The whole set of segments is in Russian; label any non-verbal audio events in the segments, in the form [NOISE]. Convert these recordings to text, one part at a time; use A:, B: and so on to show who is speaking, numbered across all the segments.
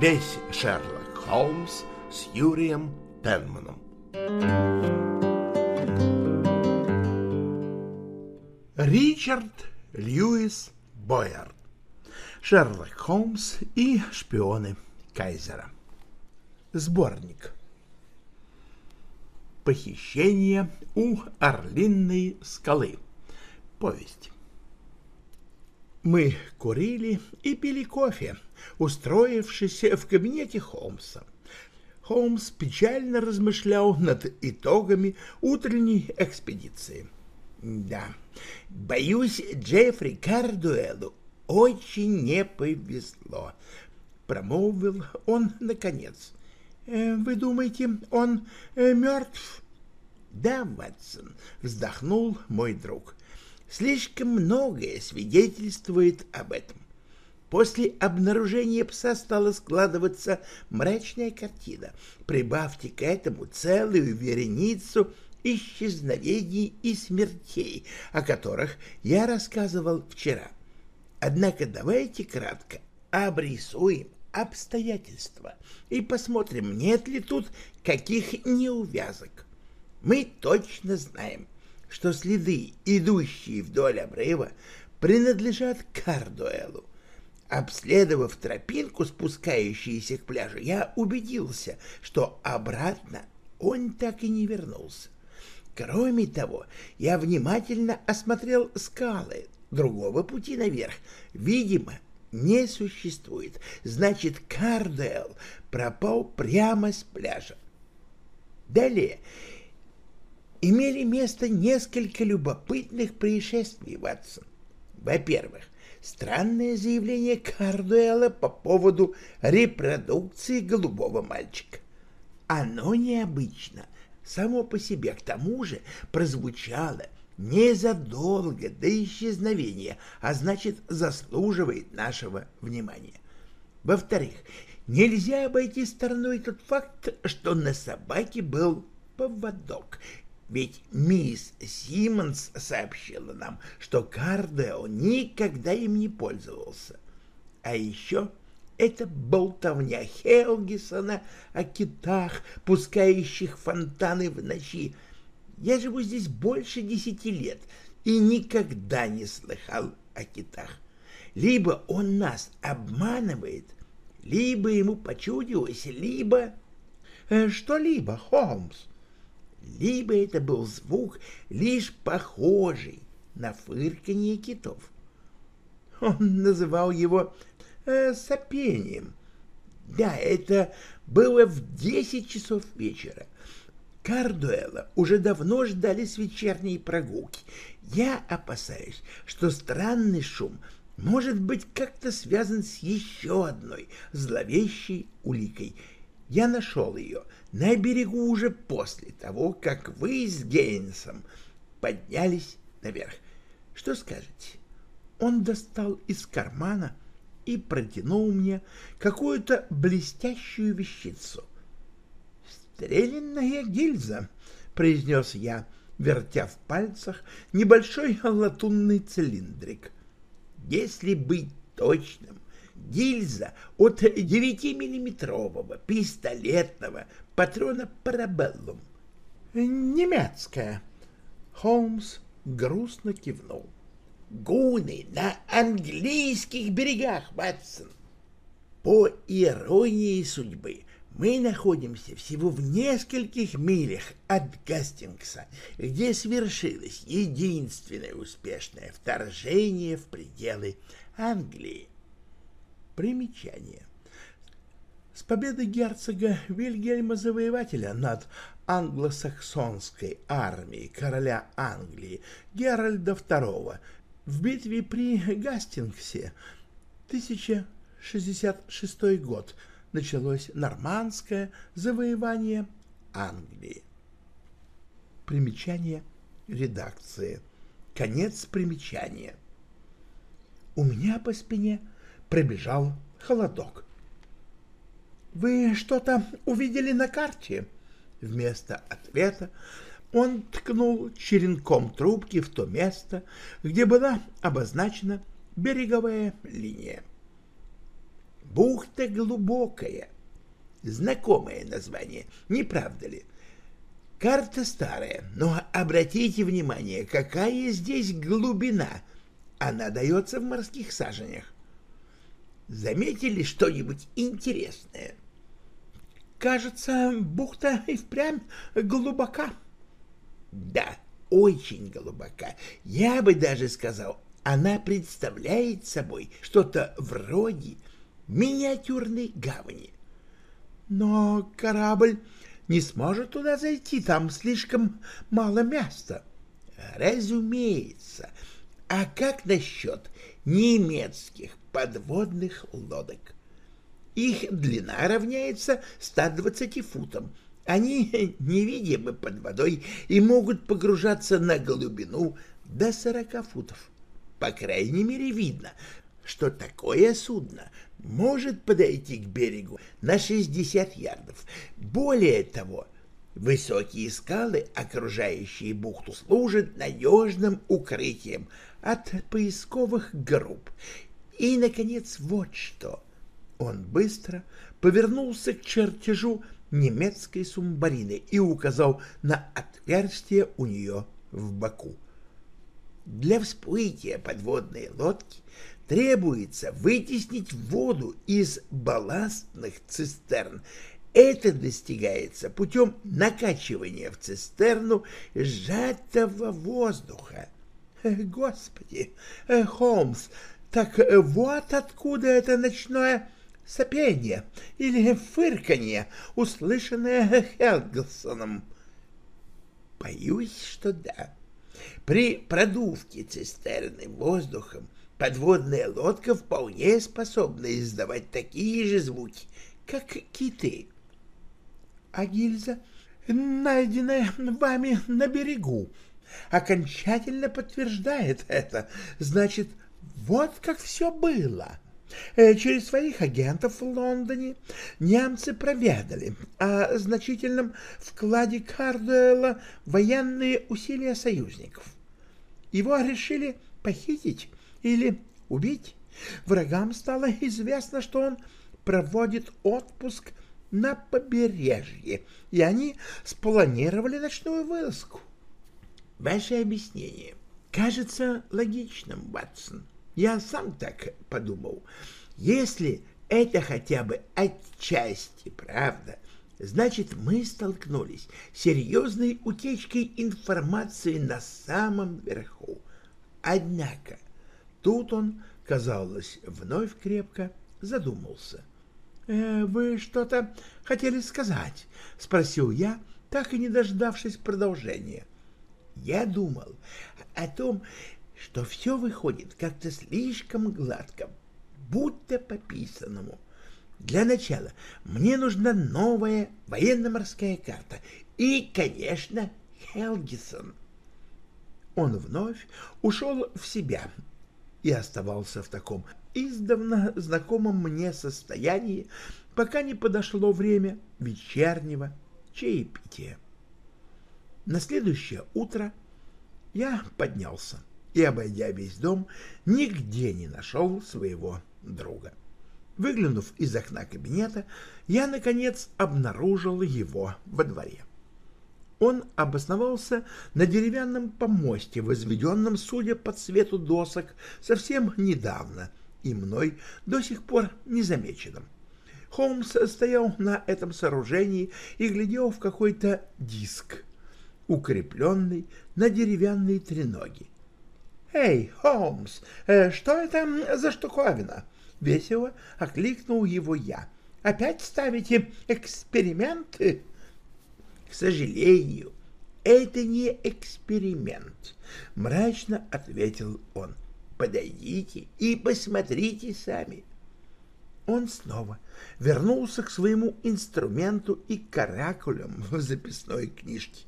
A: Весь Шерлок Холмс с Юрием Пенманом. Ричард Льюис Бойер. Шерлок Холмс и шпионы Кайзера. Сборник. Похищение у Орлинной скалы. Повесть. Мы курили и пили кофе, устроившись в кабинете Холмса. Холмс печально размышлял над итогами утренней экспедиции. Да, боюсь, Джеффри Кардуэлу очень не повезло, промолвил он наконец. «Э, вы думаете, он э, мертв? Да, Ватсон, вздохнул мой друг. Слишком многое свидетельствует об этом. После обнаружения пса стала складываться мрачная картина. Прибавьте к этому целую вереницу исчезновений и смертей, о которых я рассказывал вчера. Однако давайте кратко обрисуем обстоятельства и посмотрим, нет ли тут каких неувязок. Мы точно знаем, что следы, идущие вдоль обрыва, принадлежат Кардуэлу. Обследовав тропинку, спускающуюся к пляжу, я убедился, что обратно он так и не вернулся. Кроме того, я внимательно осмотрел скалы. Другого пути наверх, видимо, не существует. Значит, Кардуэл пропал прямо с пляжа. Далее имели место несколько любопытных происшествий, Ватсон. Во-первых, странное заявление Кардуэла по поводу репродукции голубого мальчика. Оно необычно само по себе, к тому же прозвучало незадолго до исчезновения, а значит, заслуживает нашего внимания. Во-вторых, нельзя обойти стороной тот факт, что на собаке был поводок, ведь мисс Симмонс сообщила нам, что Кардео никогда им не пользовался. А еще это болтовня Хелгисона о китах, пускающих фонтаны в ночи. Я живу здесь больше десяти лет и никогда не слыхал о китах. Либо он нас обманывает, либо ему почудилось, либо... Э, что-либо, Холмс либо это был звук, лишь похожий на фырканье китов. Он называл его э, сопением. Да, это было в десять часов вечера. Кардуэла уже давно ждали с вечерней прогулки. Я опасаюсь, что странный шум может быть как-то связан с еще одной зловещей уликой. Я нашел ее — на берегу уже после того, как вы с Гейнсом поднялись наверх. Что скажете? Он достал из кармана и протянул мне какую-то блестящую вещицу. «Стрелянная гильза», — произнес я, вертя в пальцах небольшой латунный цилиндрик. «Если быть точным, гильза от 9-миллиметрового пистолетного патрона парабеллум. Немецкая. Холмс грустно кивнул. Гуны на английских берегах, Ватсон. По иронии судьбы, мы находимся всего в нескольких милях от Гастингса, где свершилось единственное успешное вторжение в пределы Англии. Примечание. С победой герцога Вильгельма Завоевателя над англосаксонской армией короля Англии Геральда II в битве при Гастингсе 1066 год началось нормандское завоевание Англии. Примечание редакции. Конец примечания. У меня по спине пробежал холодок. «Вы что-то увидели на карте?» Вместо ответа он ткнул черенком трубки в то место, где была обозначена береговая линия.
B: Бухта глубокая. Знакомое название, не правда ли? Карта старая, но обратите внимание, какая здесь глубина. Она дается в морских саженях. Заметили что-нибудь интересное?
C: Кажется, бухта и впрямь глубока.
B: Да, очень глубока. Я бы даже сказал, она представляет собой что-то вроде миниатюрной гавани.
C: Но корабль не сможет туда зайти, там слишком мало места.
B: Разумеется. А как насчет немецких подводных лодок? Их длина равняется 120 футам. Они невидимы под водой и могут погружаться на глубину до 40 футов. По крайней мере, видно, что такое судно может подойти к берегу на 60 ярдов. Более того, высокие скалы, окружающие бухту, служат надежным укрытием от поисковых групп. И, наконец, вот что. Он быстро повернулся к чертежу немецкой субмарины и указал на отверстие у нее в боку. Для всплытия подводной лодки требуется вытеснить воду из балластных цистерн. Это достигается путем накачивания в цистерну сжатого воздуха.
C: Господи, Холмс, так вот откуда это ночное сопение или фырканье, услышанное Хелгелсоном.
B: Боюсь, что да. При продувке цистерны воздухом подводная лодка вполне способна издавать такие же звуки, как киты.
C: А гильза, найденная вами на берегу, окончательно подтверждает это. Значит, вот как все было. Э, через своих агентов в Лондоне немцы проведали о значительном вкладе Кардуэлла в военные усилия союзников. Его решили похитить или убить. Врагам стало известно, что он проводит отпуск на побережье, и они спланировали ночную вылазку.
B: Ваше объяснение кажется логичным, Ватсон. Я сам так подумал. Если это хотя бы отчасти правда, значит, мы столкнулись с серьезной утечкой информации на самом верху. Однако тут он, казалось, вновь крепко задумался.
C: «Э, «Вы что-то хотели сказать?» — спросил я, так и не дождавшись продолжения.
B: «Я думал о том, что все выходит как-то слишком гладко, будто по писанному. Для начала мне нужна новая военно-морская карта и, конечно, Хелгисон. Он вновь ушел в себя и оставался в таком издавна знакомом мне состоянии, пока не подошло время вечернего чаепития. На следующее утро я поднялся и, обойдя весь дом, нигде не нашел своего друга. Выглянув из окна кабинета, я, наконец, обнаружил его во дворе. Он обосновался на деревянном помосте, возведенном, судя по цвету досок, совсем недавно и мной до сих пор незамеченным. Холмс стоял на этом сооружении и глядел в какой-то диск, укрепленный на деревянной треноге. «Эй, Холмс, э, что это за штуковина?» — весело окликнул его я. «Опять ставите эксперименты?» «К сожалению, это не эксперимент», — мрачно ответил он. «Подойдите и посмотрите сами». Он снова вернулся к своему инструменту и каракулям в записной книжке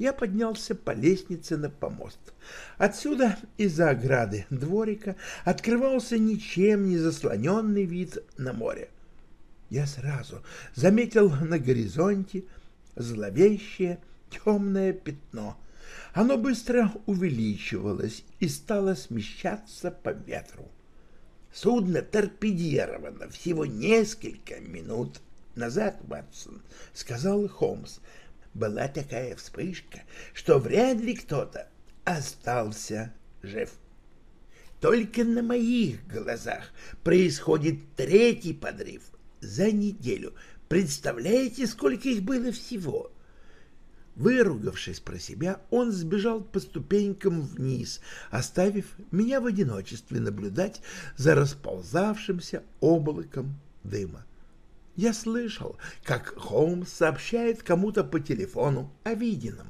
B: я поднялся по лестнице на помост. Отсюда, из-за ограды дворика, открывался ничем не заслоненный вид на море. Я сразу заметил на горизонте зловещее темное пятно. Оно быстро увеличивалось и стало смещаться по ветру. Судно торпедировано всего несколько минут назад, Ватсон, — сказал Холмс. Была такая вспышка, что вряд ли кто-то остался жив. Только на моих глазах происходит третий подрыв за неделю. Представляете, сколько их было всего? Выругавшись про себя, он сбежал по ступенькам вниз, оставив меня в одиночестве наблюдать за расползавшимся облаком дыма. Я слышал, как Холмс сообщает кому-то по телефону о виденном.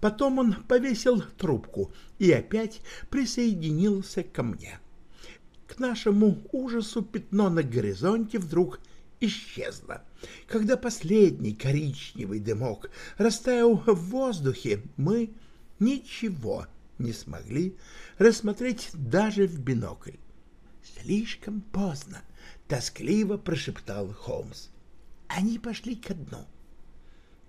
B: Потом он повесил трубку и опять присоединился ко мне. К нашему ужасу пятно на горизонте вдруг исчезла. Когда последний коричневый дымок растаял в воздухе, мы ничего не смогли рассмотреть даже в бинокль. «Слишком поздно», — тоскливо прошептал Холмс. «Они пошли ко дну».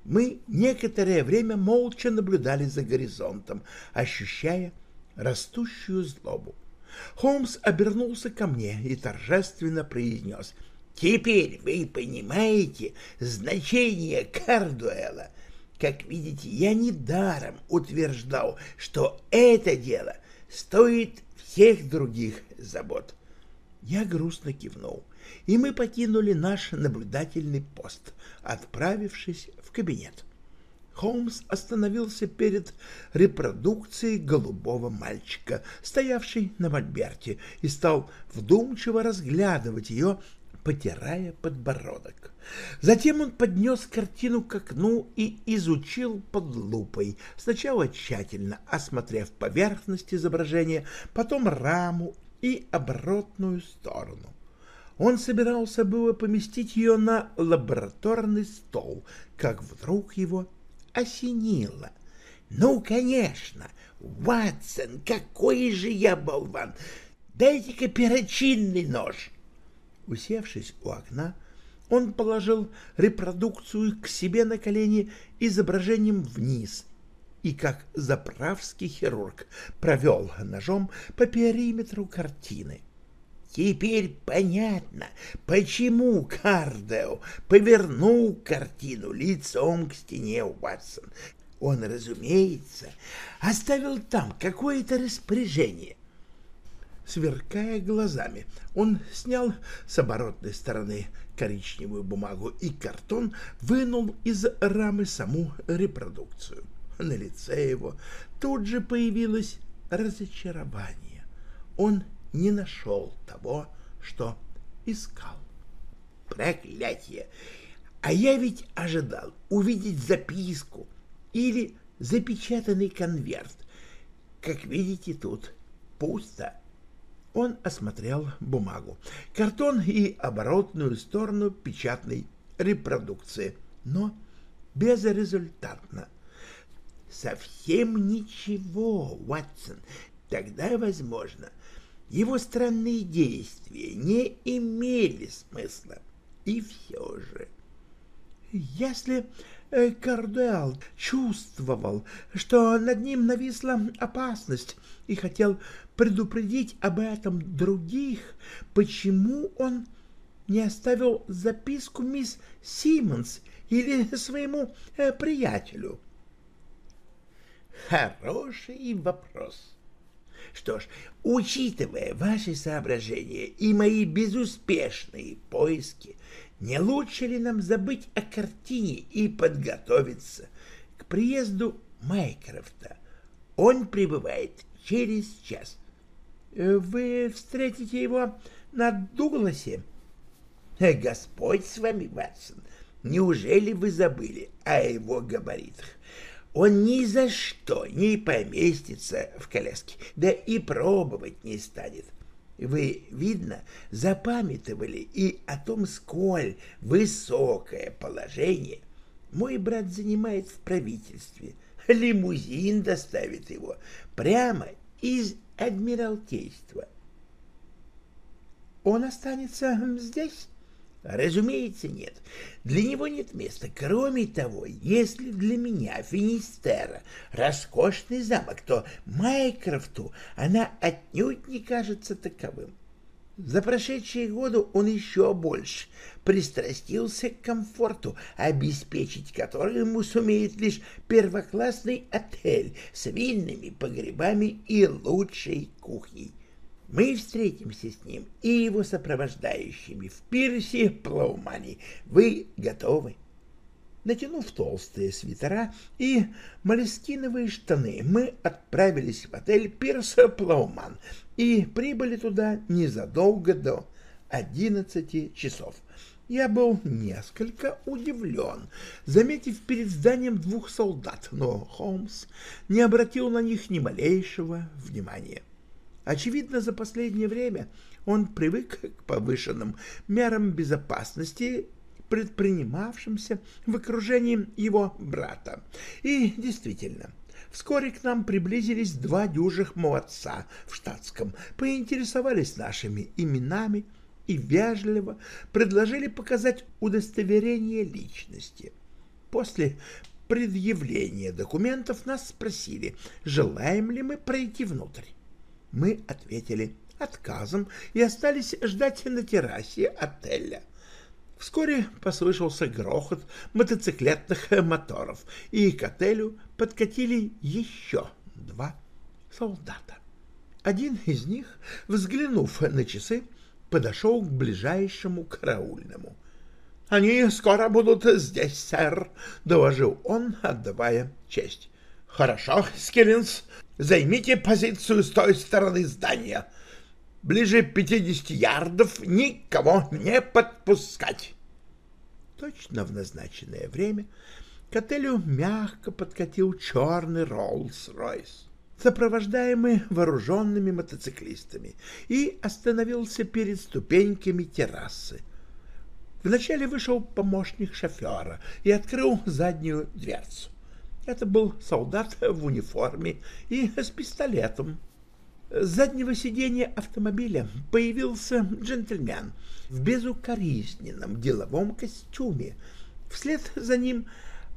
B: Мы некоторое время молча наблюдали за горизонтом, ощущая растущую злобу. Холмс обернулся ко мне и торжественно произнес — Теперь вы понимаете значение Кардуэла. Как видите, я недаром утверждал, что это дело стоит всех других забот. Я грустно кивнул, и мы покинули наш наблюдательный пост, отправившись в кабинет. Холмс остановился перед репродукцией голубого мальчика, стоявшей на мольберте, и стал вдумчиво разглядывать ее потирая подбородок. Затем он поднес картину к окну и изучил под лупой, сначала тщательно осмотрев поверхность изображения, потом раму и оборотную сторону. Он собирался было поместить ее на лабораторный стол, как вдруг его осенило. «Ну, конечно! Ватсон, какой же я болван! Дайте-ка перочинный нож!» Усевшись у окна, он положил репродукцию к себе на колени изображением вниз и, как заправский хирург, провел ножом по периметру картины. Теперь понятно, почему Кардео повернул картину лицом к стене Уатсон. Он, разумеется, оставил там какое-то распоряжение, Сверкая глазами, он снял с оборотной стороны коричневую бумагу и картон, вынул из рамы саму репродукцию. На лице его тут же появилось разочарование. Он не нашел того, что искал. Проклятие! А я ведь ожидал увидеть записку или запечатанный конверт. Как видите, тут пусто. Он осмотрел бумагу, картон и оборотную сторону печатной репродукции, но безрезультатно. Совсем ничего, Ватсон. Тогда, возможно, его странные действия не имели смысла. И все же... Если э, Кардуэл чувствовал, что над ним нависла опасность и хотел предупредить об этом других, почему он не оставил записку мисс Симмонс или своему э, приятелю? Хороший вопрос. Что ж, учитывая ваши соображения и мои безуспешные поиски, не лучше ли нам забыть о картине и подготовиться к приезду Майкрофта? Он прибывает через час. Э, вы встретите его на Дугласе? Э, Господь с вами, Ватсон. Неужели вы забыли о его габаритах? Он ни за что не поместится в коляске, да и пробовать не станет. Вы, видно, запамятовали и о том, сколь высокое положение мой брат занимает в правительстве. Лимузин доставит его прямо из Адмиралтейства. Он останется здесь? Разумеется, нет. Для него нет места. Кроме того, если для меня Финистера — роскошный замок, то Майкрофту она отнюдь не кажется таковым. За прошедшие годы он еще больше пристрастился к комфорту, обеспечить который ему сумеет лишь первоклассный отель с винными погребами и лучшей кухней. Мы встретимся с ним и его сопровождающими в пирсе Плоумани. Вы готовы? Натянув толстые свитера и молескиновые штаны, мы отправились в отель «Пирс Плоуман» и прибыли туда незадолго до одиннадцати часов. Я был несколько удивлен, заметив перед зданием двух солдат, но Холмс не обратил на них ни малейшего внимания. Очевидно, за последнее время он привык к повышенным мерам безопасности предпринимавшимся в окружении его брата. И действительно, вскоре к нам приблизились два дюжих молодца в штатском, поинтересовались нашими именами и вежливо предложили показать удостоверение личности. После предъявления документов нас спросили, желаем ли мы пройти внутрь. Мы ответили отказом и остались ждать на террасе отеля. Вскоре послышался грохот мотоциклетных моторов, и к отелю подкатили еще два солдата. Один из них, взглянув на часы, подошел к ближайшему караульному. — Они скоро будут здесь, сэр, — доложил он, отдавая честь. — Хорошо, Скиллинс, займите позицию с той стороны здания — ближе 50 ярдов никого не подпускать. Точно в назначенное время к отелю мягко подкатил черный Роллс-Ройс, сопровождаемый вооруженными мотоциклистами, и остановился перед ступеньками террасы. Вначале вышел помощник шофера и открыл заднюю дверцу. Это был солдат в униформе и с пистолетом с заднего сиденья автомобиля появился джентльмен в безукоризненном деловом костюме. Вслед за ним,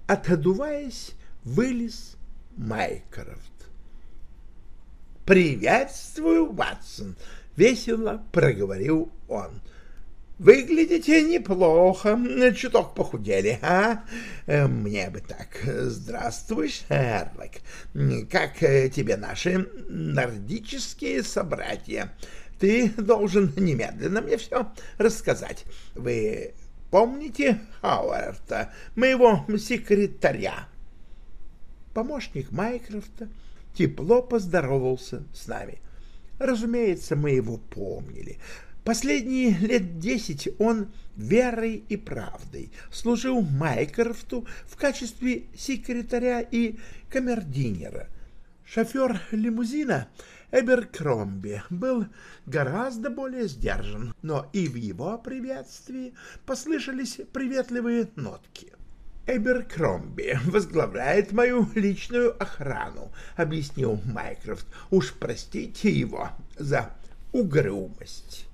B: отодуваясь, вылез Майкрофт. «Приветствую, Ватсон!» — весело проговорил он. Выглядите неплохо, чуток похудели, а? Э, мне бы так. Здравствуй, Шерлок. Как э, тебе наши нордические собратья? Ты должен немедленно мне все рассказать. Вы помните Хауэрта, моего секретаря? Помощник Майкрофта тепло поздоровался с нами. Разумеется, мы его помнили. Последние лет десять он верой и правдой служил Майкрофту в качестве секретаря и камердинера. Шофер лимузина Эберкромби был гораздо более сдержан, но и в его приветствии послышались приветливые нотки. Эберкромби возглавляет мою личную охрану, — объяснил Майкрофт. Уж простите его за угрюмость.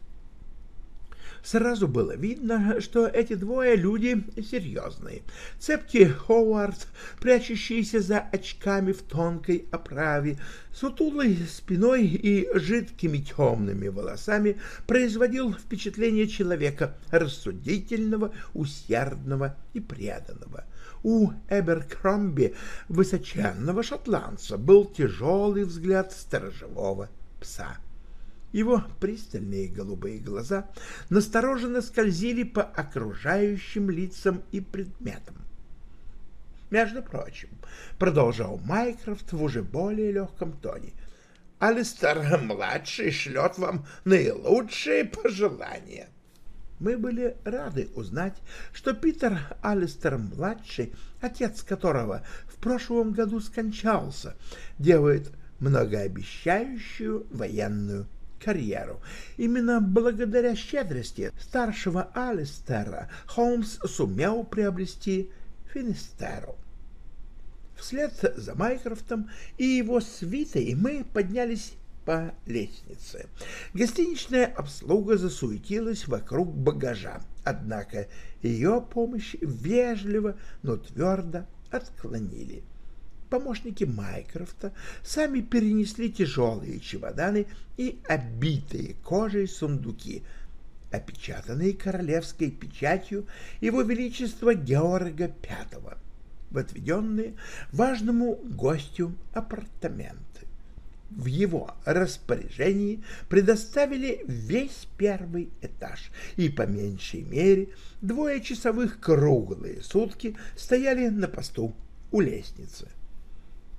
B: Сразу было видно, что эти двое люди серьезные. Цепкий Ховард, прячущийся за очками в тонкой оправе, сутулой спиной и жидкими темными волосами, производил впечатление человека рассудительного, усердного и преданного. У Эберкромби, высоченного шотландца, был тяжелый взгляд сторожевого пса. Его пристальные голубые глаза настороженно скользили по окружающим лицам и предметам. Между прочим, продолжал Майкрофт в уже более легком тоне, Алистер-младший шлет вам наилучшие пожелания. Мы были рады узнать, что Питер Алистер-младший, отец которого в прошлом году скончался, делает многообещающую военную карьеру. Именно благодаря щедрости старшего Алистера Холмс сумел приобрести Финистеру. Вслед за Майкрофтом и его свитой мы поднялись по лестнице. Гостиничная обслуга засуетилась вокруг багажа, однако ее помощь вежливо, но твердо отклонили. Помощники Майкрофта сами перенесли тяжелые чемоданы и обитые кожей сундуки, опечатанные королевской печатью Его Величества Георга V, в отведенные важному гостю апартаменты. В его распоряжении предоставили весь первый этаж, и по меньшей мере двое часовых круглые сутки стояли на посту у лестницы.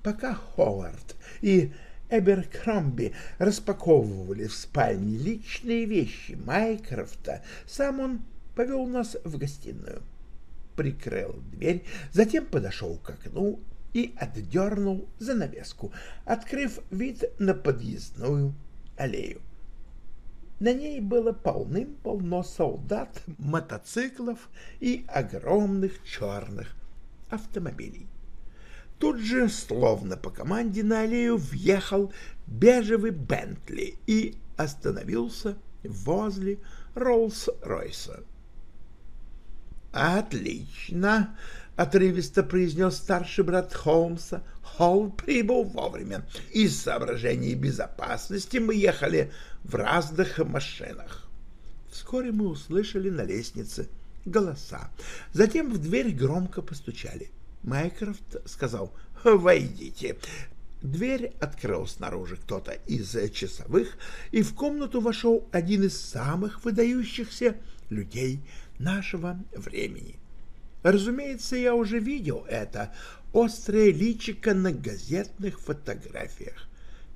B: Пока Ховард и Эберкромби распаковывали в спальне личные вещи Майкрофта, сам он повел нас в гостиную. Прикрыл дверь, затем подошел к окну и отдернул занавеску, открыв вид на подъездную аллею. На ней было полным-полно солдат, мотоциклов и огромных черных автомобилей. Тут же, словно по команде, на аллею въехал бежевый Бентли и остановился возле Роллс-Ройса. «Отлично!» — отрывисто произнес старший брат Холмса. Холл прибыл вовремя. Из соображений безопасности мы ехали в разных машинах. Вскоре мы услышали на лестнице голоса. Затем в дверь громко постучали. Майкрофт сказал «Войдите». Дверь открыл снаружи кто-то из часовых, и в комнату вошел один из самых выдающихся людей нашего времени. Разумеется, я уже видел это острое личико на газетных фотографиях.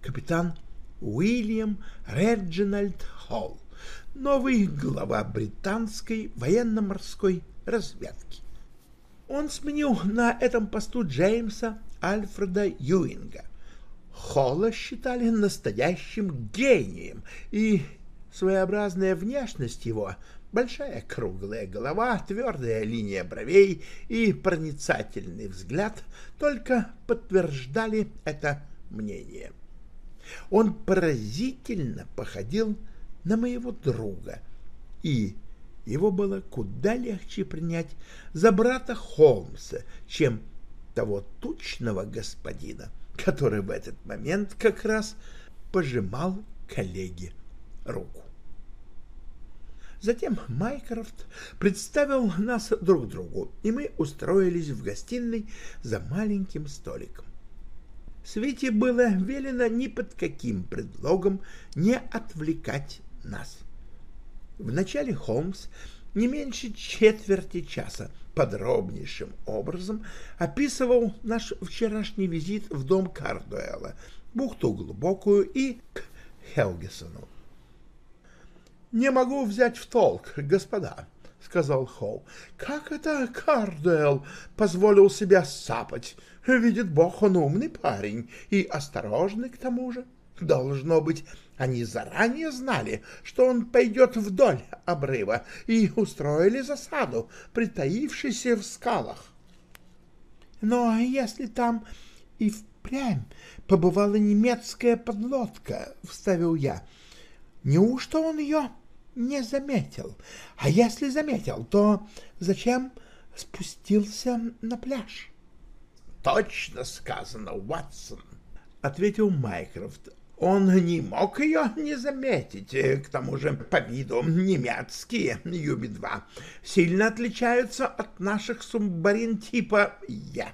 B: Капитан Уильям Реджинальд Холл, новый глава британской военно-морской разведки. Он сменил на этом посту Джеймса Альфреда Юинга. Холла считали настоящим гением, и своеобразная внешность его Большая круглая голова, твердая линия бровей и проницательный взгляд только подтверждали это мнение. Он поразительно походил на моего друга, и его было куда легче принять за брата Холмса, чем того тучного господина, который в этот момент как раз пожимал коллеге руку. Затем Майкрофт представил нас друг другу, и мы устроились в гостиной за маленьким столиком. Свете было велено ни под каким предлогом не отвлекать нас. Вначале Холмс не меньше четверти часа подробнейшим образом описывал наш вчерашний визит в дом Кардуэлла, бухту глубокую и к Хелгесону. «Не могу взять в толк, господа», — сказал Хоу. «Как это Кардуэлл позволил себя сапать? Видит Бог, он умный парень и осторожный к тому же. Должно быть, они заранее знали, что он пойдет вдоль обрыва и устроили засаду, притаившись в скалах. Но если там и впрямь побывала немецкая подлодка, — вставил я, — неужто он ее не заметил. А если заметил, то зачем спустился на пляж? — Точно сказано, Уатсон, — ответил Майкрофт. Он не мог ее не заметить. К тому же, по виду, немецкие Юби-2 сильно отличаются от наших субмарин типа Е.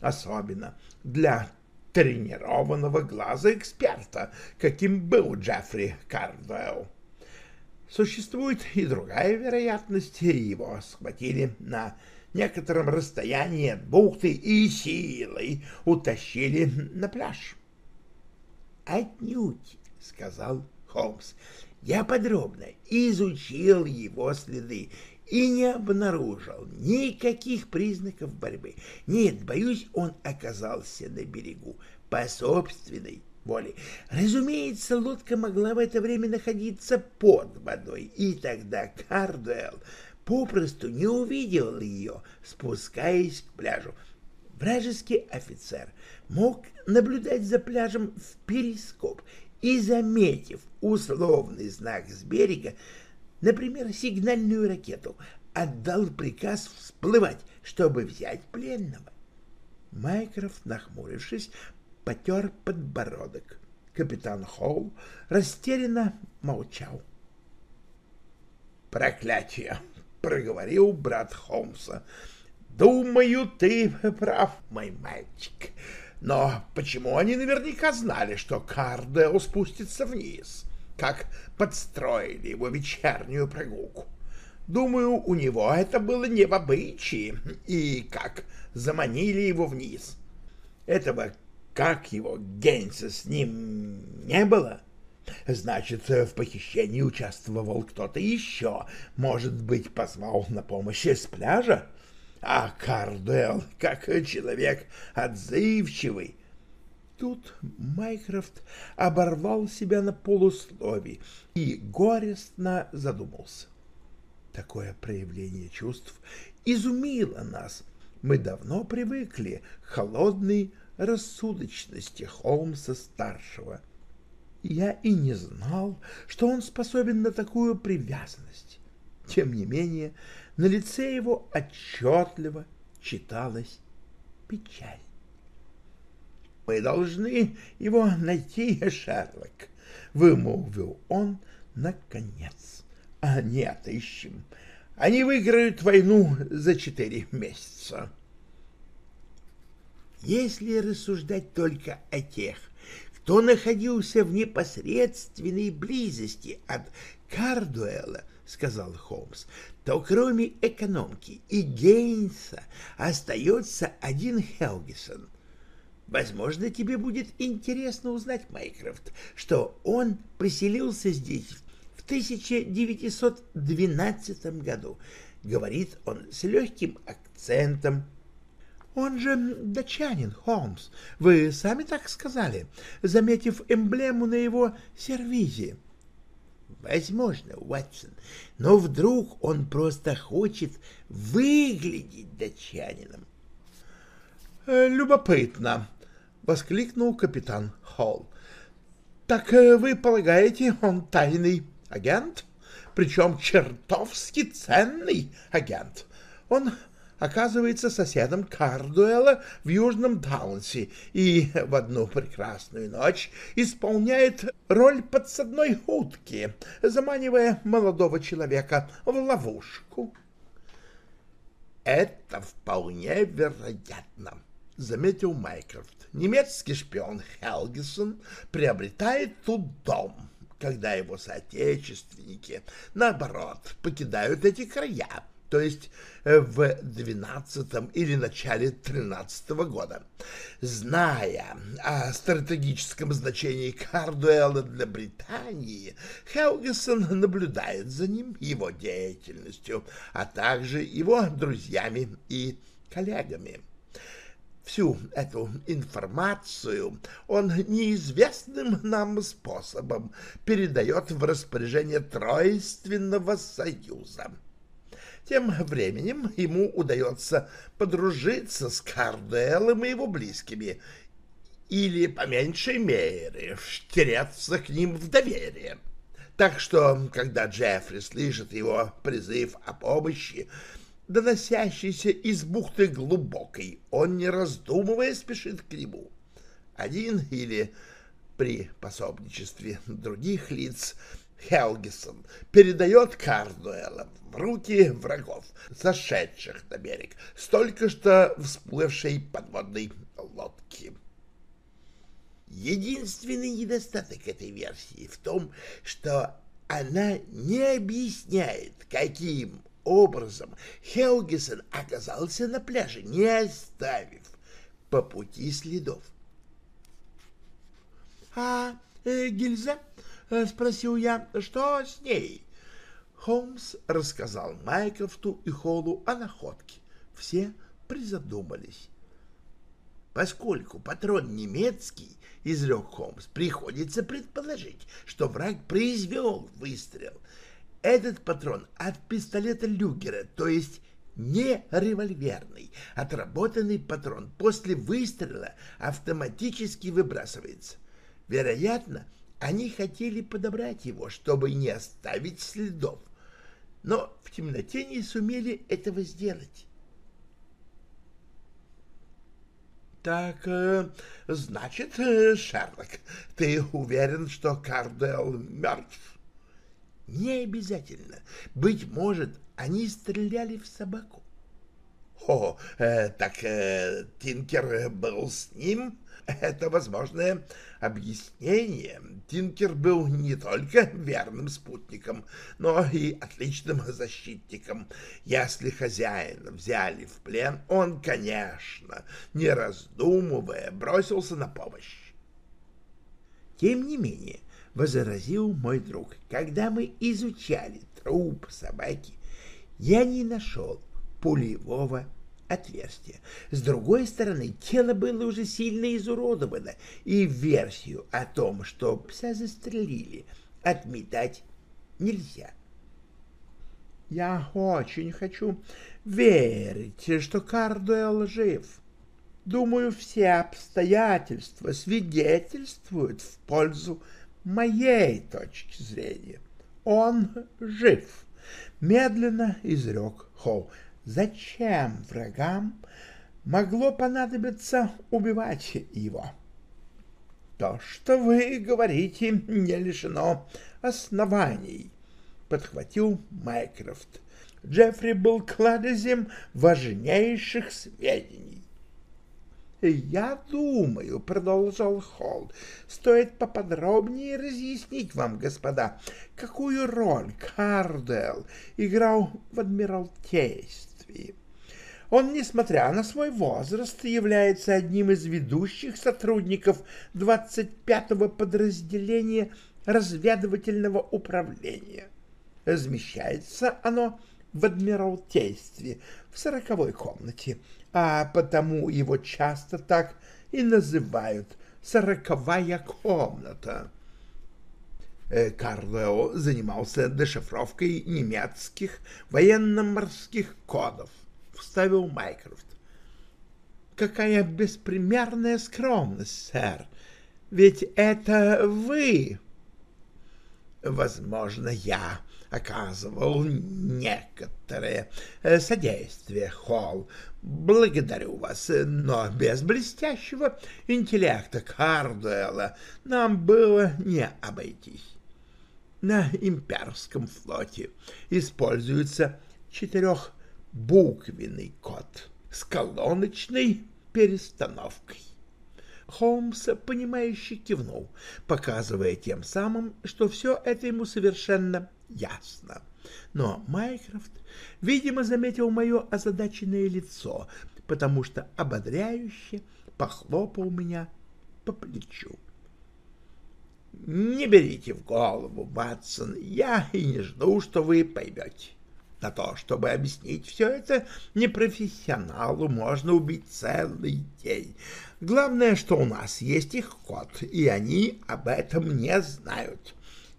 B: Особенно для тренированного глаза эксперта, каким был Джеффри Кардвелл. Существует и другая вероятность. Его схватили на некотором расстоянии от бухты и силой утащили на пляж. «Отнюдь», — сказал Холмс, — «я подробно изучил его следы и не обнаружил никаких признаков борьбы. Нет, боюсь, он оказался на берегу по собственной воли. Разумеется, лодка могла в это время находиться под водой, и тогда Кардуэлл попросту не увидел ее, спускаясь к пляжу. Вражеский офицер мог наблюдать за пляжем в перископ и, заметив условный знак с берега, например, сигнальную ракету, отдал приказ всплывать, чтобы взять пленного. Майкрофт, нахмурившись, потер подбородок. Капитан Холл растерянно молчал.
C: «Проклятие!» — проговорил брат Холмса. «Думаю, ты прав, мой мальчик. Но почему они наверняка знали, что Кардел спустится вниз, как подстроили его вечернюю прогулку? Думаю, у него это было не в обычае, и как заманили его вниз. Этого, как его, Гейнса с ним не было? Значит, в похищении участвовал кто-то еще, может быть, позвал на помощь с пляжа? А Кардел, как человек отзывчивый.
B: Тут Майкрофт оборвал себя на полусловии и горестно задумался. Такое проявление чувств изумило нас. Мы давно привыкли к холодной рассудочности Холмса-старшего. Я и не знал, что он способен на такую привязанность. Тем не менее, на лице его отчетливо читалась печаль.
C: «Мы должны его найти, Шерлок», — вымолвил он наконец. «А не отыщем. Они выиграют войну за четыре месяца».
B: Если рассуждать только о тех, кто находился в непосредственной близости от Кардуэла, — сказал Холмс, — то кроме экономки и Гейнса остается один Хелгисон. Возможно, тебе будет интересно узнать, Майкрофт, что он поселился здесь в 1912 году. Говорит он с легким акцентом, он же датчанин, Холмс. Вы сами так сказали, заметив эмблему на его сервизе. Возможно, Уотсон, но вдруг он просто хочет выглядеть датчанином.
C: «Э, «Любопытно!» — воскликнул капитан Холл. «Так э, вы полагаете, он тайный агент? Причем чертовски ценный агент. Он оказывается соседом Кардуэла в Южном Даунсе и в одну прекрасную ночь исполняет роль подсадной утки, заманивая молодого человека в ловушку. «Это вполне вероятно», — заметил Майкрофт. «Немецкий шпион Хелгисон приобретает тут дом» когда его соотечественники, наоборот, покидают эти края, то есть э, в 12 или начале 13 года. Зная о стратегическом значении Кардуэлла для Британии, Хелгисон наблюдает за ним, его деятельностью, а также его друзьями и коллегами. Всю эту информацию он неизвестным нам способом передает в распоряжение Тройственного Союза. Тем временем ему удается подружиться с Карделом и его близкими, или, по меньшей мере, втереться к ним в доверие. Так что, когда Джеффри слышит его призыв о помощи, доносящийся из бухты глубокой, он, не раздумывая, спешит к нему. Один или при пособничестве других лиц Хелгисон передает Кардуэла в руки врагов, сошедших на берег, столько что всплывшей подводной лодки. Единственный недостаток этой версии в том, что она не объясняет, каким образом Хелгисон оказался на пляже, не оставив по пути следов. — А э, гильза? — спросил я. — Что с ней? Холмс рассказал Майкрофту и Холлу о находке. Все призадумались. Поскольку патрон немецкий, изрек Холмс, приходится предположить, что враг произвел выстрел. Этот патрон от пистолета Люгера, то есть не револьверный, отработанный патрон после выстрела автоматически выбрасывается. Вероятно, они хотели подобрать его, чтобы не оставить следов, но в темноте не сумели этого сделать. Так, э, значит, э, Шерлок, ты уверен, что Кардел мертв?
B: Не обязательно. Быть может, они стреляли в собаку.
C: О, э, так Тинкер был с ним? [LAUGHS] Это возможное объяснение. Тинкер был не только верным спутником, но и отличным защитником. Если хозяина взяли в плен, он, конечно, не раздумывая, бросился на помощь.
B: Тем не менее, возразил мой друг, когда мы изучали труп собаки, я не нашел пулевого отверстия. С другой стороны, тело было уже сильно изуродовано, и версию о том, что пса застрелили, отметать нельзя. Я очень хочу верить, что Кардуэлл жив. Думаю, все обстоятельства свидетельствуют в пользу моей точки зрения. Он жив. Медленно изрек Хоу. Зачем врагам могло понадобиться убивать его? То, что вы говорите, не лишено оснований, — подхватил Майкрофт. Джеффри был кладезем важнейших сведений. «Я думаю», — продолжал Холл, — «стоит поподробнее разъяснить вам, господа, какую роль Кардел играл в Адмиралтействе действии. Он, несмотря на свой возраст, является одним из ведущих сотрудников 25-го подразделения разведывательного управления. Размещается оно в Адмиралтействе в сороковой комнате, а потому его часто так и называют «сороковая комната». Э, Карлео занимался дешифровкой немецких военно-морских кодов, вставил Майкрофт. Какая беспримерная скромность, сэр! Ведь это вы! Возможно, я оказывал некоторое э, содействие, Холл. Благодарю вас, но без блестящего интеллекта Кардуэлла нам было не обойтись на имперском флоте используется четырехбуквенный код с колоночной перестановкой. Холмс, понимающе кивнул, показывая тем самым, что все это ему совершенно ясно. Но Майкрофт, видимо, заметил мое озадаченное лицо, потому что ободряюще похлопал меня по плечу. Не берите в голову, Ватсон, я и не жду, что вы поймете. На то, чтобы объяснить все это, непрофессионалу можно убить целый день. Главное, что у нас есть их код, и они об этом не знают.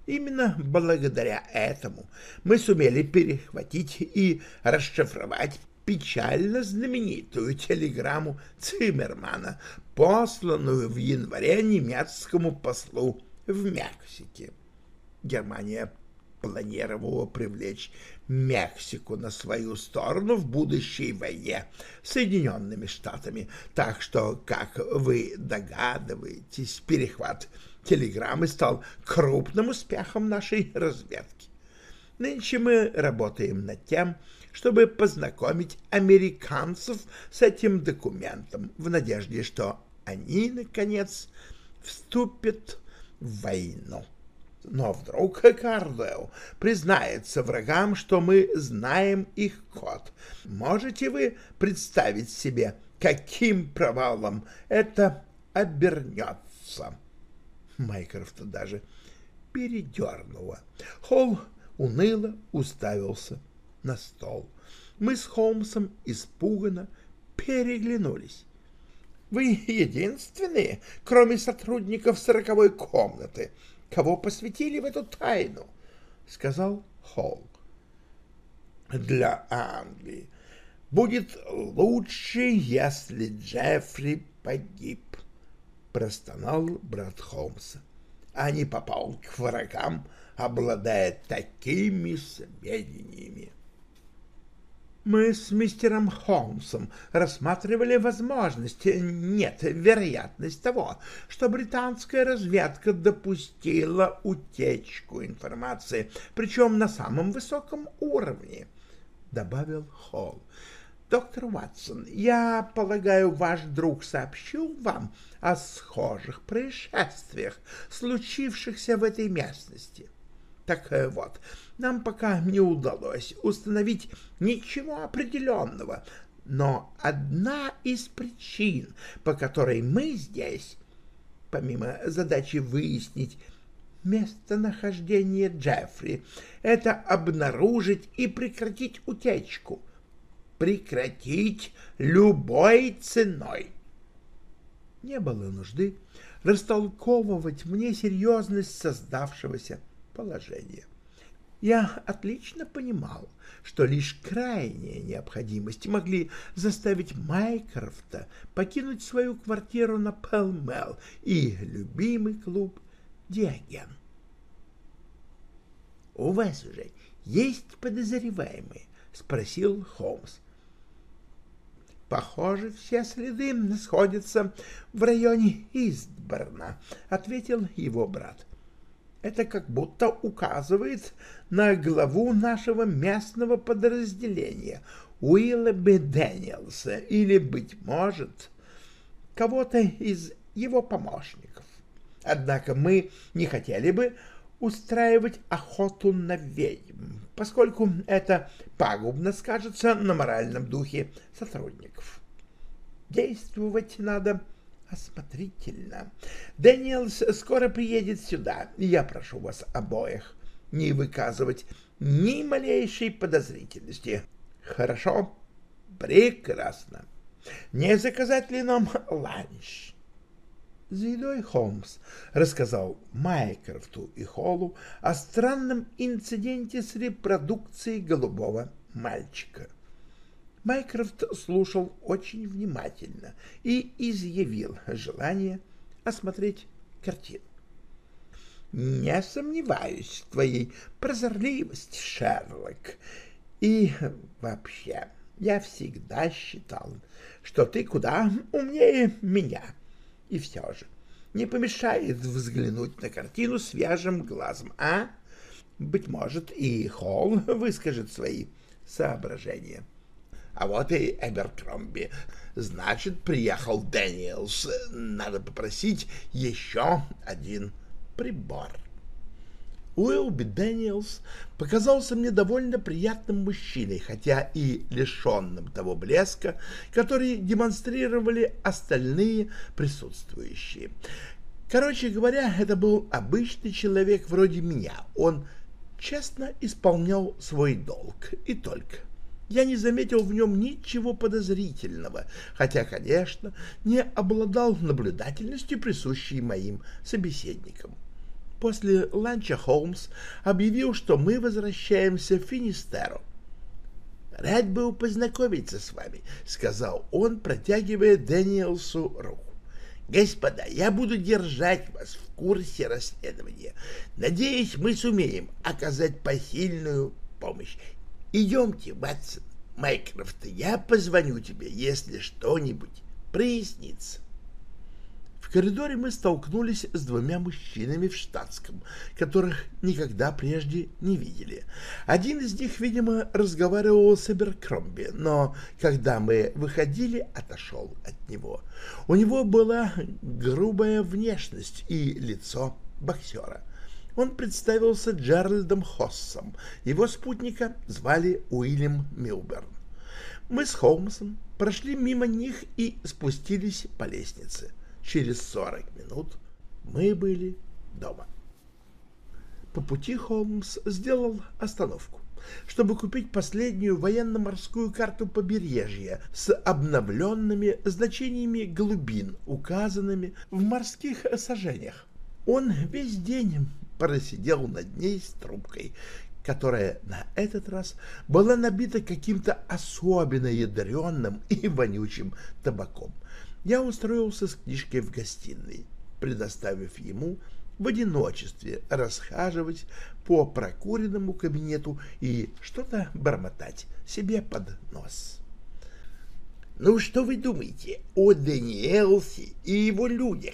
B: Именно благодаря этому мы сумели перехватить и расшифровать печально знаменитую телеграмму Циммермана, посланную в январе немецкому послу в Мексике. Германия планировала привлечь Мексику на свою сторону в будущей войне с Соединенными Штатами, так что, как вы догадываетесь, перехват телеграммы стал крупным успехом нашей разведки. Нынче мы работаем над тем, чтобы познакомить американцев с этим документом в надежде, что они, наконец, вступят войну. Но вдруг Кардел признается врагам, что мы знаем их код. Можете вы представить себе, каким провалом это обернется? Майкрофта даже передернуло. Холл уныло уставился на стол. Мы с Холмсом испуганно переглянулись. Вы единственные, кроме сотрудников сороковой комнаты, кого посвятили в эту тайну, — сказал Холл. Для Англии будет лучше, если Джеффри погиб, — простонал брат Холмса, а не попал к врагам, обладая такими сведениями. Мы с мистером Холмсом рассматривали возможность, нет, вероятность того, что британская разведка допустила утечку информации, причем на самом высоком уровне, — добавил Холл. Доктор Ватсон, я полагаю, ваш друг сообщил вам о схожих происшествиях, случившихся в этой местности. Так вот, нам пока не удалось установить ничего определенного, но одна из причин, по которой мы здесь, помимо задачи выяснить местонахождение Джеффри, это обнаружить и прекратить утечку. Прекратить любой ценой. Не было нужды растолковывать мне серьезность создавшегося положения. Я отлично понимал, что лишь крайняя необходимость могли заставить Майкрофта покинуть свою квартиру на Пелмел и любимый клуб Диаген. — У вас уже есть подозреваемые? — спросил Холмс. — Похоже, все следы сходятся в районе Истборна, — ответил его брат. Это как будто указывает на главу нашего местного подразделения, Уиллоби Дэниелса, или, быть может, кого-то из его помощников. Однако мы не хотели бы устраивать охоту на ведьм, поскольку это пагубно скажется на моральном духе сотрудников. Действовать надо осмотрительно. Дэниелс скоро приедет сюда, я прошу вас обоих не выказывать ни малейшей подозрительности. Хорошо? Прекрасно. Не заказать ли нам ланч? За едой Холмс рассказал Майкрофту и Холлу о странном инциденте с репродукцией голубого мальчика. Майкрофт слушал очень внимательно и изъявил желание осмотреть картину. «Не сомневаюсь в твоей прозорливости, Шерлок. И вообще, я всегда считал, что ты куда умнее меня. И все же, не помешает взглянуть на картину свежим глазом, а? Быть может, и Холл выскажет свои соображения». А вот и Эберкромби. Значит, приехал Дэниелс. Надо попросить еще один прибор. Уилби Дэниелс показался мне довольно приятным мужчиной, хотя и лишенным того блеска, который демонстрировали остальные присутствующие. Короче говоря, это был обычный человек вроде меня. Он честно исполнял свой долг и только я не заметил в нем ничего подозрительного, хотя, конечно, не обладал наблюдательностью, присущей моим собеседникам. После ланча Холмс объявил, что мы возвращаемся в Финистеро. «Рад был познакомиться с вами», — сказал он, протягивая Дэниелсу руку. «Господа, я буду держать вас в курсе расследования. Надеюсь, мы сумеем оказать посильную помощь. Идемте, Ватсон, Майкрофт, я позвоню тебе, если что-нибудь прояснится. В коридоре мы столкнулись с двумя мужчинами в штатском, которых никогда прежде не видели. Один из них, видимо, разговаривал с Эберкромби, но когда мы выходили, отошел от него. У него была грубая внешность и лицо боксера он представился Джеральдом Хоссом. Его спутника звали Уильям Милберн. Мы с Холмсом прошли мимо них и спустились по лестнице. Через сорок минут мы были дома. По пути Холмс сделал остановку, чтобы купить последнюю военно-морскую карту побережья с обновленными значениями глубин, указанными в морских сажениях. Он весь день просидел над ней с трубкой, которая на этот раз была набита каким-то особенно ядреным и вонючим табаком. Я устроился с книжкой в гостиной, предоставив ему в одиночестве расхаживать по прокуренному кабинету и что-то бормотать себе под нос. Ну что вы думаете о Даниэлсе и его людях?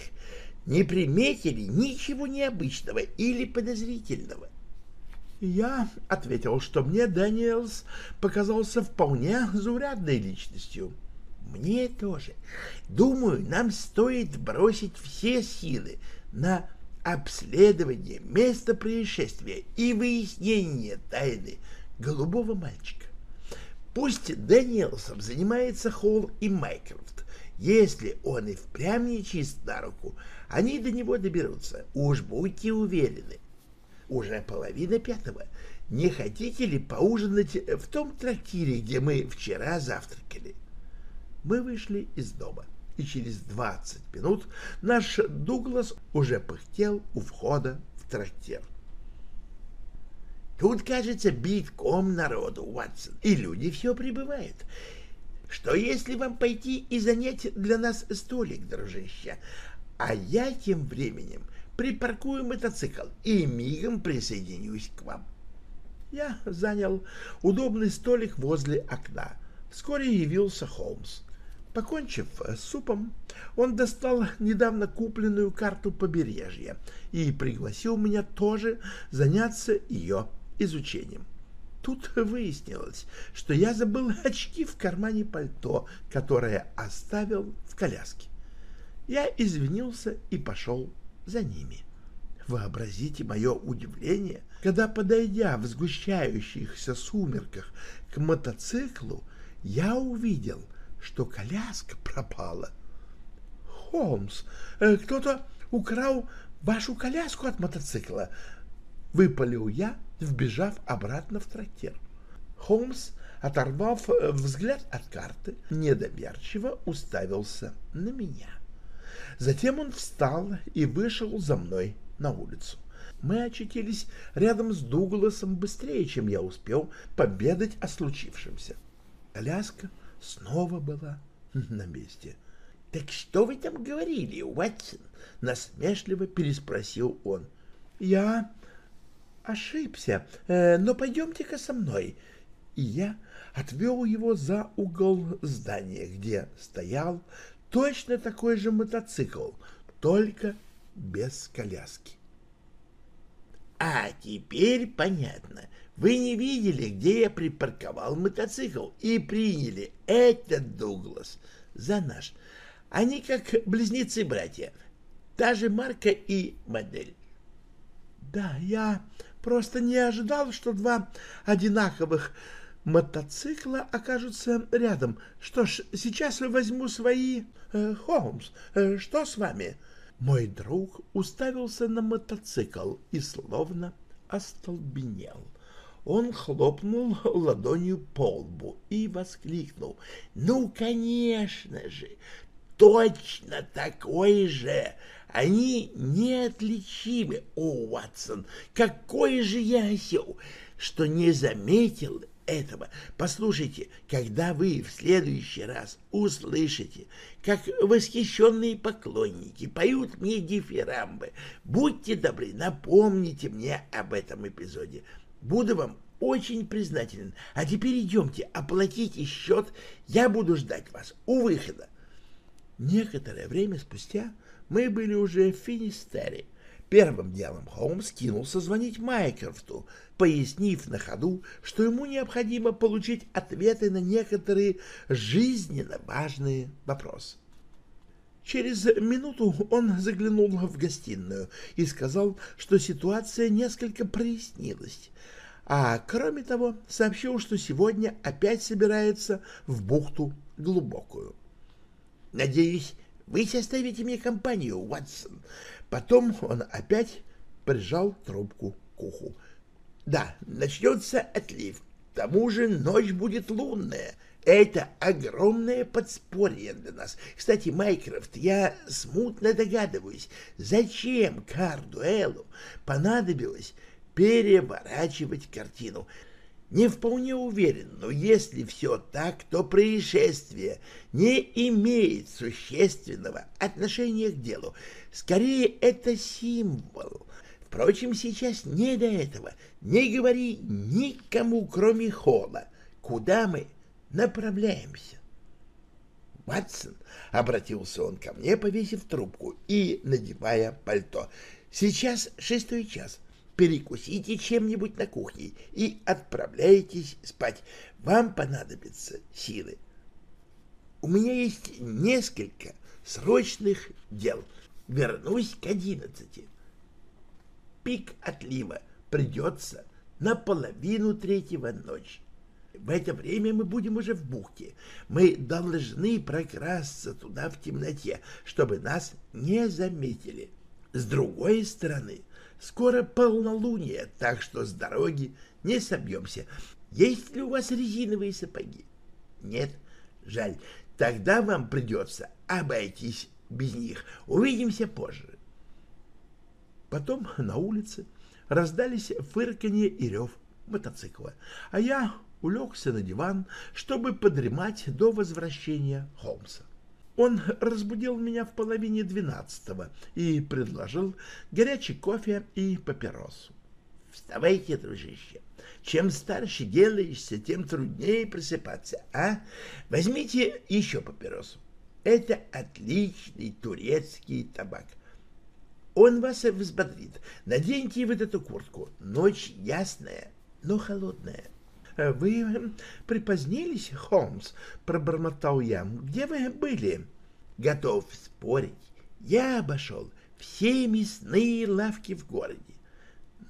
B: Не приметили ничего необычного или подозрительного? Я ответил, что мне Даниэлс показался вполне заурядной личностью. Мне тоже. Думаю, нам стоит бросить все силы на обследование места происшествия и выяснение тайны голубого мальчика. Пусть Дэниелсом занимается Холл и Майкрофт. Если он и впрямь не чист на руку, они до него доберутся. Уж будьте уверены. Уже половина пятого. Не хотите ли поужинать в том трактире, где мы вчера завтракали? Мы вышли из дома, и через двадцать минут наш Дуглас уже пыхтел у входа в трактир. Тут, кажется, битком народу, Уатсон, и люди все прибывают. Что если вам пойти и занять для нас столик, дружище? А я тем временем припаркую мотоцикл и мигом присоединюсь к вам. Я занял удобный столик возле окна. Вскоре явился Холмс. Покончив супом, он достал недавно купленную карту побережья и пригласил меня тоже заняться ее изучением. Тут выяснилось, что я забыл очки в кармане пальто, которое оставил в коляске. Я извинился и пошел за ними. Вообразите мое удивление, когда, подойдя в сгущающихся сумерках к мотоциклу, я увидел, что коляска пропала. «Холмс, э, кто-то украл вашу коляску от мотоцикла!» — выпалил я, вбежав обратно в трактир. Холмс, оторвав э, взгляд от карты, недоверчиво уставился на меня. Затем он встал и вышел за мной на улицу. Мы очутились рядом с Дугласом быстрее, чем я успел победать о случившемся. Коляска снова была на месте. — Так что вы там говорили, Уатсон? — насмешливо переспросил он. — Я ошибся, э, но пойдемте-ка со мной. И я отвел его за угол здания, где стоял точно такой же мотоцикл, только без коляски. А теперь понятно. Вы не видели, где я припарковал мотоцикл и приняли этот Дуглас за наш. Они как близнецы-братья, та же марка и модель. Да, я просто не ожидал, что два одинаковых мотоцикла окажутся рядом. Что ж, сейчас возьму свои... Э, Холмс, э, что с вами? Мой друг уставился на мотоцикл и словно остолбенел. Он хлопнул ладонью по лбу и воскликнул. «Ну, конечно же! Точно такой же! Они неотличимы, о, Ватсон! Какой же я осел, что не заметил этого. Послушайте, когда вы в следующий раз услышите, как восхищенные поклонники поют мне дифирамбы, будьте добры, напомните мне об этом эпизоде. Буду вам очень признателен. А теперь идемте, оплатите счет, я буду ждать вас у выхода. Некоторое время спустя мы были уже в Финистере. Первым делом Холмс кинулся звонить Майкрофту, пояснив на ходу, что ему необходимо получить ответы на некоторые жизненно важные вопросы. Через минуту он заглянул в гостиную и сказал, что ситуация несколько прояснилась, а кроме того сообщил, что сегодня опять собирается в бухту глубокую. «Надеюсь, вы составите мне компанию, Уатсон». Потом он опять прижал трубку к уху. «Да, начнется отлив. К тому же ночь будет лунная. Это огромное подспорье для нас. Кстати, Майкрофт, я смутно догадываюсь, зачем Кардуэлу понадобилось переворачивать картину. Не вполне уверен, но если все так, то происшествие не имеет существенного отношения к делу. Скорее, это символ. Впрочем, сейчас не до этого. Не говори никому, кроме Холла, куда мы направляемся. Ватсон, — обратился он ко мне, повесив трубку и надевая пальто, — сейчас шестой час перекусите чем-нибудь на кухне и отправляйтесь спать. Вам понадобятся силы. У меня есть несколько срочных дел. Вернусь к одиннадцати. Пик отлива придется на половину третьего ночи. В это время мы будем уже в бухте. Мы должны прокрасться туда в темноте, чтобы нас не заметили. С другой стороны, Скоро полнолуние, так что с дороги не собьемся. Есть ли у вас резиновые сапоги? Нет? Жаль. Тогда вам придется обойтись без них. Увидимся позже. Потом на улице раздались фырканье и рев мотоцикла, а я улегся на диван, чтобы подремать до возвращения Холмса. Он разбудил меня в половине двенадцатого и предложил горячий кофе и папиросу. «Вставайте, дружище. Чем старше делаешься, тем труднее просыпаться, а? Возьмите еще папиросу. Это отличный турецкий табак. Он вас взбодрит. Наденьте вот эту куртку. Ночь ясная, но холодная. Э, «Вы припозднились, Холмс?» — пробормотал я. «Где вы были?» «Готов спорить. Я обошел все мясные лавки в городе.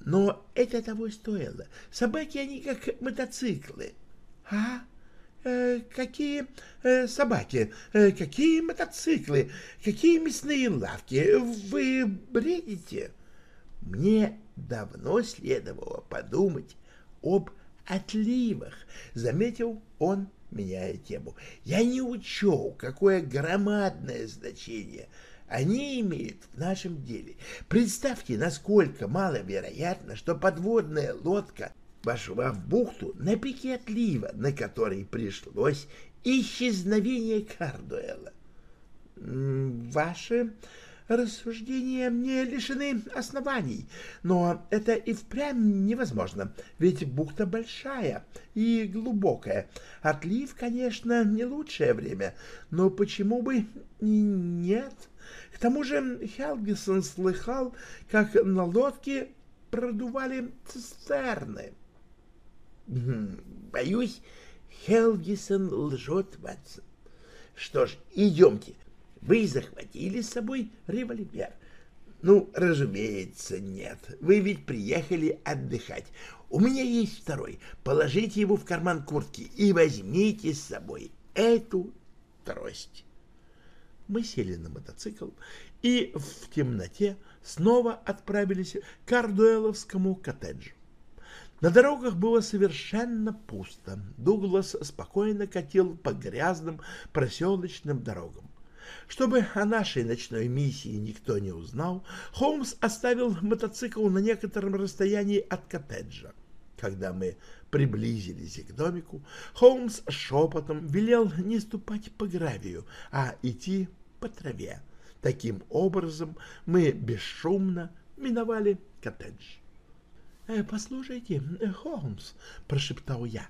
B: Но это того стоило. Собаки, они как мотоциклы». «А? Э, какие э, собаки? Э, какие мотоциклы? Какие мясные лавки? Вы бредите?» Мне давно следовало подумать об отливах, заметил он, меняя тему. Я не учел, какое громадное значение они имеют в нашем деле. Представьте, насколько маловероятно, что подводная лодка вошла в бухту на пике отлива, на которой пришлось исчезновение Кардуэла. Ваше рассуждения мне лишены оснований, но это и впрямь невозможно, ведь бухта большая и глубокая. Отлив, конечно, не лучшее время, но почему бы и нет? К тому же Хелгисон слыхал, как на лодке продували цистерны. Боюсь, Хелгисон лжет, Ватсон. Что ж, идемте, вы захватили с собой револьвер? Ну, разумеется, нет. Вы ведь приехали отдыхать. У меня есть второй. Положите его в карман куртки и возьмите с собой эту трость. Мы сели на мотоцикл и в темноте снова отправились к Ардуэловскому коттеджу. На дорогах было совершенно пусто. Дуглас спокойно катил по грязным проселочным дорогам. Чтобы о нашей ночной миссии никто не узнал, Холмс оставил мотоцикл на некотором расстоянии от коттеджа. Когда мы приблизились к домику, Холмс шепотом велел не ступать по гравию, а идти по траве. Таким образом мы бесшумно миновали коттедж. «Э, «Послушайте, Холмс», — прошептал я,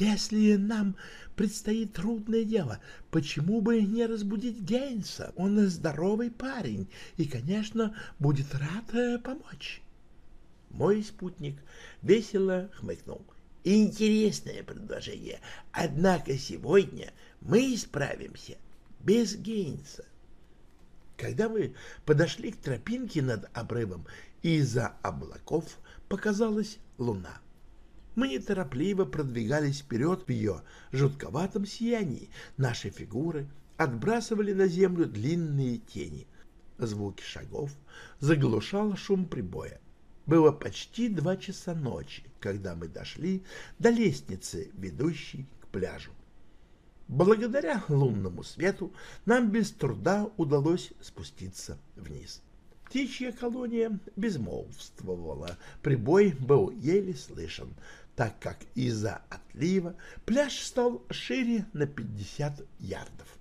B: если нам предстоит трудное дело, почему бы не разбудить Гейнса? Он здоровый парень и, конечно, будет рад э, помочь. Мой спутник весело хмыкнул. Интересное предложение, однако сегодня мы справимся без Гейнса. Когда мы подошли к тропинке над обрывом, из-за облаков показалась луна. Мы неторопливо продвигались вперед в ее жутковатом сиянии. Наши фигуры отбрасывали на землю длинные тени. Звуки шагов заглушал шум прибоя. Было почти два часа ночи, когда мы дошли до лестницы, ведущей к пляжу. Благодаря лунному свету нам без труда удалось спуститься вниз. Птичья колония безмолвствовала, прибой был еле слышен, так как из-за отлива пляж стал шире на 50 ярдов.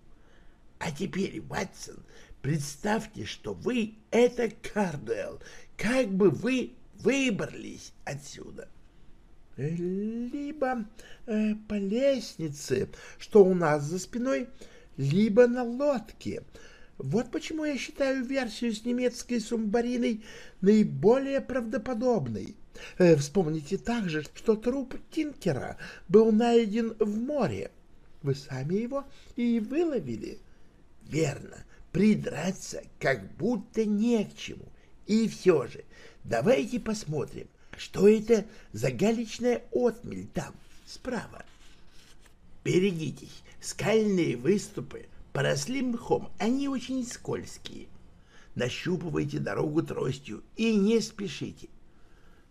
B: А теперь, Ватсон, представьте, что вы — это Кардуэлл. Как бы вы выбрались отсюда? Либо э, по лестнице, что у нас за спиной, либо на лодке. Вот почему я считаю версию с немецкой субмариной наиболее правдоподобной. Э, вспомните также, что труп Тинкера был найден в море. Вы сами его и выловили. Верно, придраться как будто не к чему. И все же, давайте посмотрим, что это за галечная отмель там, справа. Берегитесь, скальные выступы поросли мхом, они очень скользкие. Нащупывайте дорогу тростью и не спешите.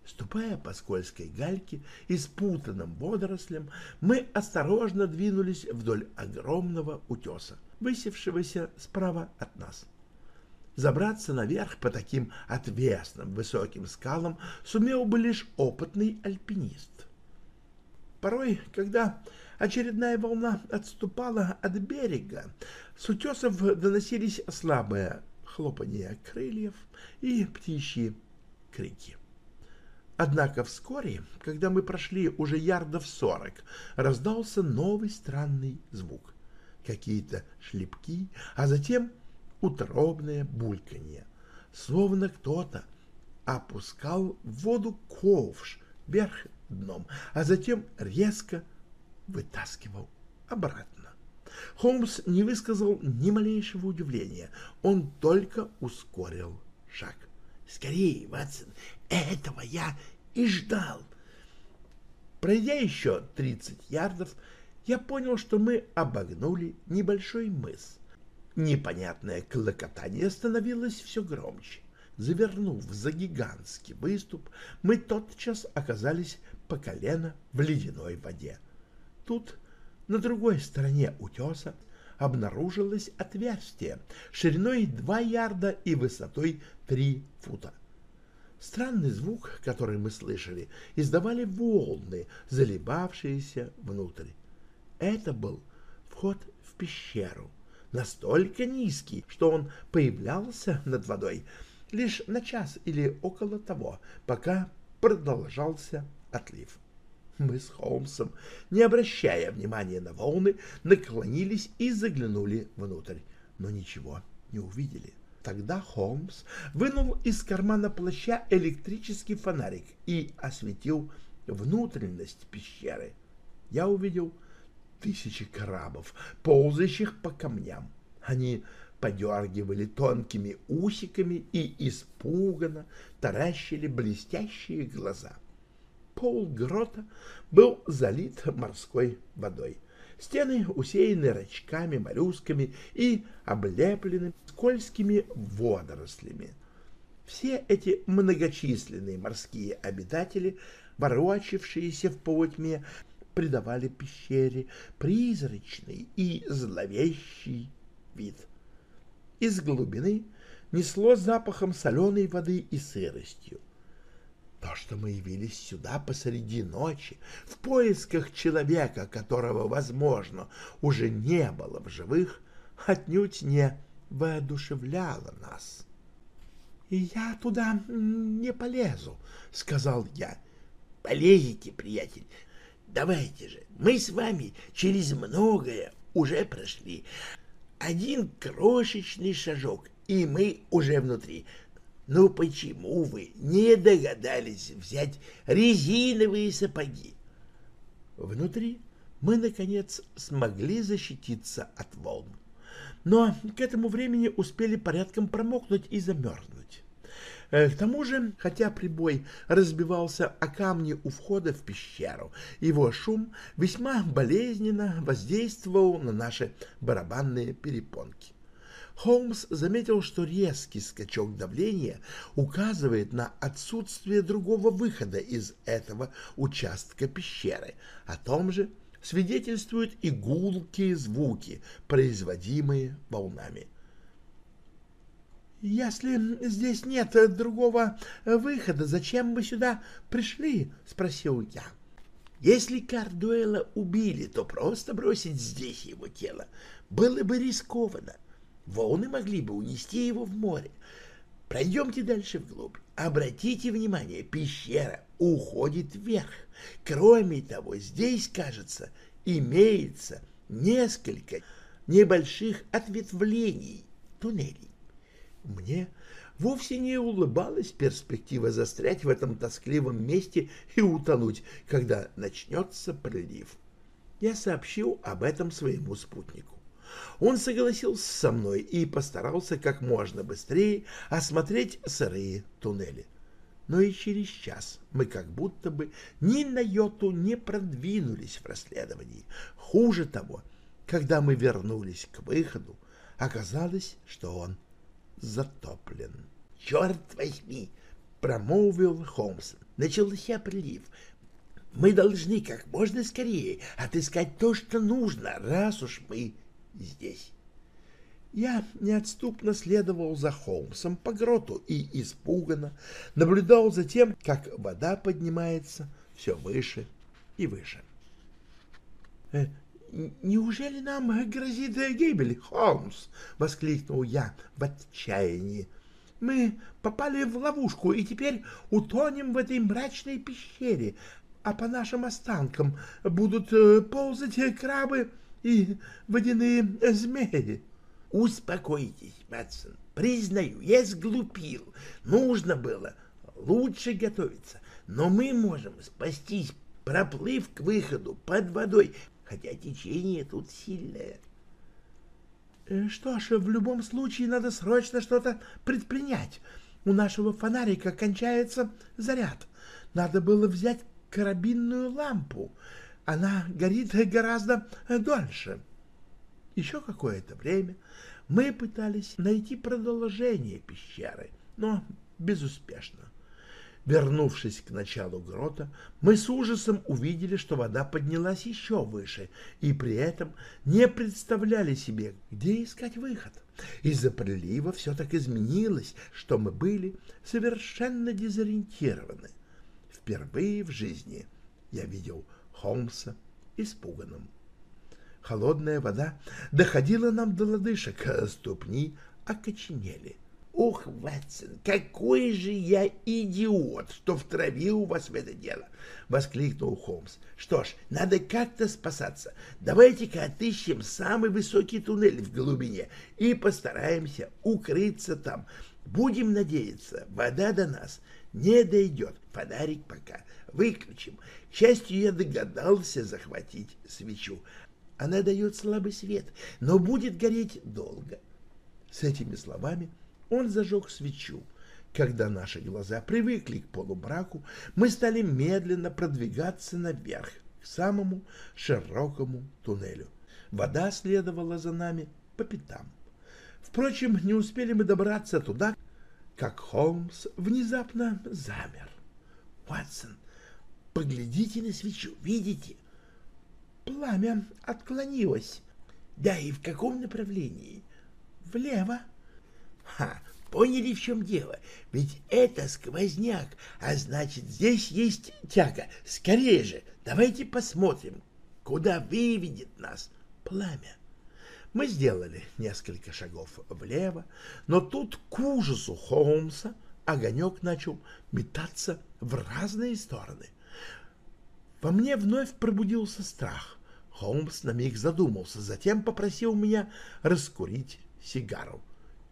B: Ступая по скользкой гальке и спутанным водорослям, мы осторожно двинулись вдоль огромного утеса, высевшегося справа от нас. Забраться наверх по таким отвесным высоким скалам сумел бы лишь опытный альпинист. Порой, когда очередная волна отступала от берега, с утесов доносились слабые хлопанье крыльев и птичьи крики. Однако вскоре, когда мы прошли уже ярдов сорок, раздался новый странный звук. Какие-то шлепки, а затем утробное бульканье, словно кто-то опускал в воду ковш вверх дном, а затем резко вытаскивал обратно. Холмс не высказал ни малейшего удивления, он только ускорил шаг. «Скорее, Ватсон, этого я и ждал. Пройдя еще 30 ярдов, я понял, что мы обогнули небольшой мыс. Непонятное клокотание становилось все громче. Завернув за гигантский выступ, мы тотчас оказались по колено в ледяной воде. Тут, на другой стороне утеса, обнаружилось отверстие шириной 2 ярда и высотой 3 фута. Странный звук, который мы слышали, издавали волны, заливавшиеся внутрь. Это был вход в пещеру, настолько низкий, что он появлялся над водой лишь на час или около того, пока продолжался отлив. Мы с Холмсом, не обращая внимания на волны, наклонились и заглянули внутрь, но ничего не увидели. Тогда Холмс вынул из кармана плаща электрический фонарик и осветил внутренность пещеры. Я увидел тысячи крабов, ползающих по камням. Они подергивали тонкими усиками и испуганно таращили блестящие глаза. Пол грота был залит морской водой. Стены усеяны рачками, моллюсками и облеплены скользкими водорослями. Все эти многочисленные морские обитатели, ворочавшиеся в полутьме, придавали пещере призрачный и зловещий вид. Из глубины несло запахом соленой воды и сыростью. То, что мы явились сюда посреди ночи, в поисках человека, которого, возможно, уже не было в живых, отнюдь не воодушевляло нас. — я туда не полезу, — сказал я. — Полезете, приятель. Давайте же, мы с вами через многое уже прошли. Один крошечный шажок, и мы уже внутри. Ну почему вы не догадались взять резиновые сапоги? Внутри мы, наконец, смогли защититься от волн. Но к этому времени успели порядком промокнуть и замерзнуть. Э, к тому же, хотя прибой разбивался о камни у входа в пещеру, его шум весьма болезненно воздействовал на наши барабанные перепонки. Холмс заметил, что резкий скачок давления указывает на отсутствие другого выхода из этого участка пещеры. О том же свидетельствуют и гулкие звуки, производимые волнами. «Если здесь нет другого выхода, зачем мы сюда пришли?» — спросил я.
C: «Если Кардуэла убили, то просто бросить здесь его тело было бы рискованно. Волны могли бы унести его в море. Пройдемте дальше вглубь. Обратите внимание, пещера уходит вверх. Кроме того, здесь, кажется, имеется несколько небольших ответвлений туннелей. Мне вовсе не улыбалась перспектива застрять в этом тоскливом месте и утонуть, когда начнется прилив. Я сообщил об этом своему спутнику. Он согласился со мной и постарался как можно быстрее осмотреть сырые туннели. Но и через час мы как будто бы ни на йоту не продвинулись в расследовании. Хуже того, когда мы вернулись к выходу, оказалось, что он затоплен. «Черт возьми!» — промолвил Холмс. «Начался прилив. Мы должны как можно скорее отыскать то, что нужно, раз уж мы здесь». Я неотступно следовал за Холмсом по гроту и испуганно наблюдал за тем, как вода поднимается все выше и выше. «Э, «Неужели нам грозит гибель, Холмс?» — воскликнул я в отчаянии. «Мы попали в ловушку и теперь утонем в этой мрачной пещере, а по нашим останкам будут э, ползать крабы и водяные змеи». «Успокойтесь, Матсон. Признаю, я сглупил. Нужно было лучше готовиться, но мы можем спастись, проплыв к выходу под водой хотя течение тут сильное. Э, что ж, в любом случае надо срочно что-то предпринять. У нашего фонарика кончается заряд. Надо было взять карабинную лампу. Она горит гораздо дольше. Еще какое-то время мы пытались найти продолжение пещеры, но безуспешно. Вернувшись к началу грота, мы с ужасом увидели, что вода поднялась еще выше, и при этом не представляли себе, где искать выход. Из-за прилива все так изменилось, что мы были совершенно дезориентированы. Впервые в жизни я видел Холмса испуганным. Холодная вода доходила нам до лодыжек, а ступни окоченели. Ох, Ватсон, какой же я идиот, что втравил вас в это дело! — воскликнул Холмс. — Что ж, надо как-то спасаться. Давайте-ка отыщем самый высокий туннель в глубине и постараемся укрыться там. Будем надеяться, вода до нас не дойдет. Фонарик пока выключим. К счастью, я догадался захватить свечу. Она дает слабый свет, но будет гореть долго. С этими словами — он зажег свечу. Когда наши глаза привыкли к полубраку, мы стали медленно продвигаться наверх, к самому широкому туннелю. Вода следовала за нами по пятам. Впрочем, не успели мы добраться туда, как Холмс внезапно замер. «Ватсон, поглядите на свечу, видите?» Пламя отклонилось. «Да и в каком направлении?» «Влево». Ха, поняли, в чем дело? Ведь это сквозняк, а значит, здесь есть тяга. Скорее же, давайте посмотрим, куда выведет нас пламя. Мы сделали несколько шагов влево, но тут к ужасу Холмса огонек начал метаться в разные стороны. Во мне вновь пробудился страх. Холмс на миг задумался, затем попросил меня раскурить сигару.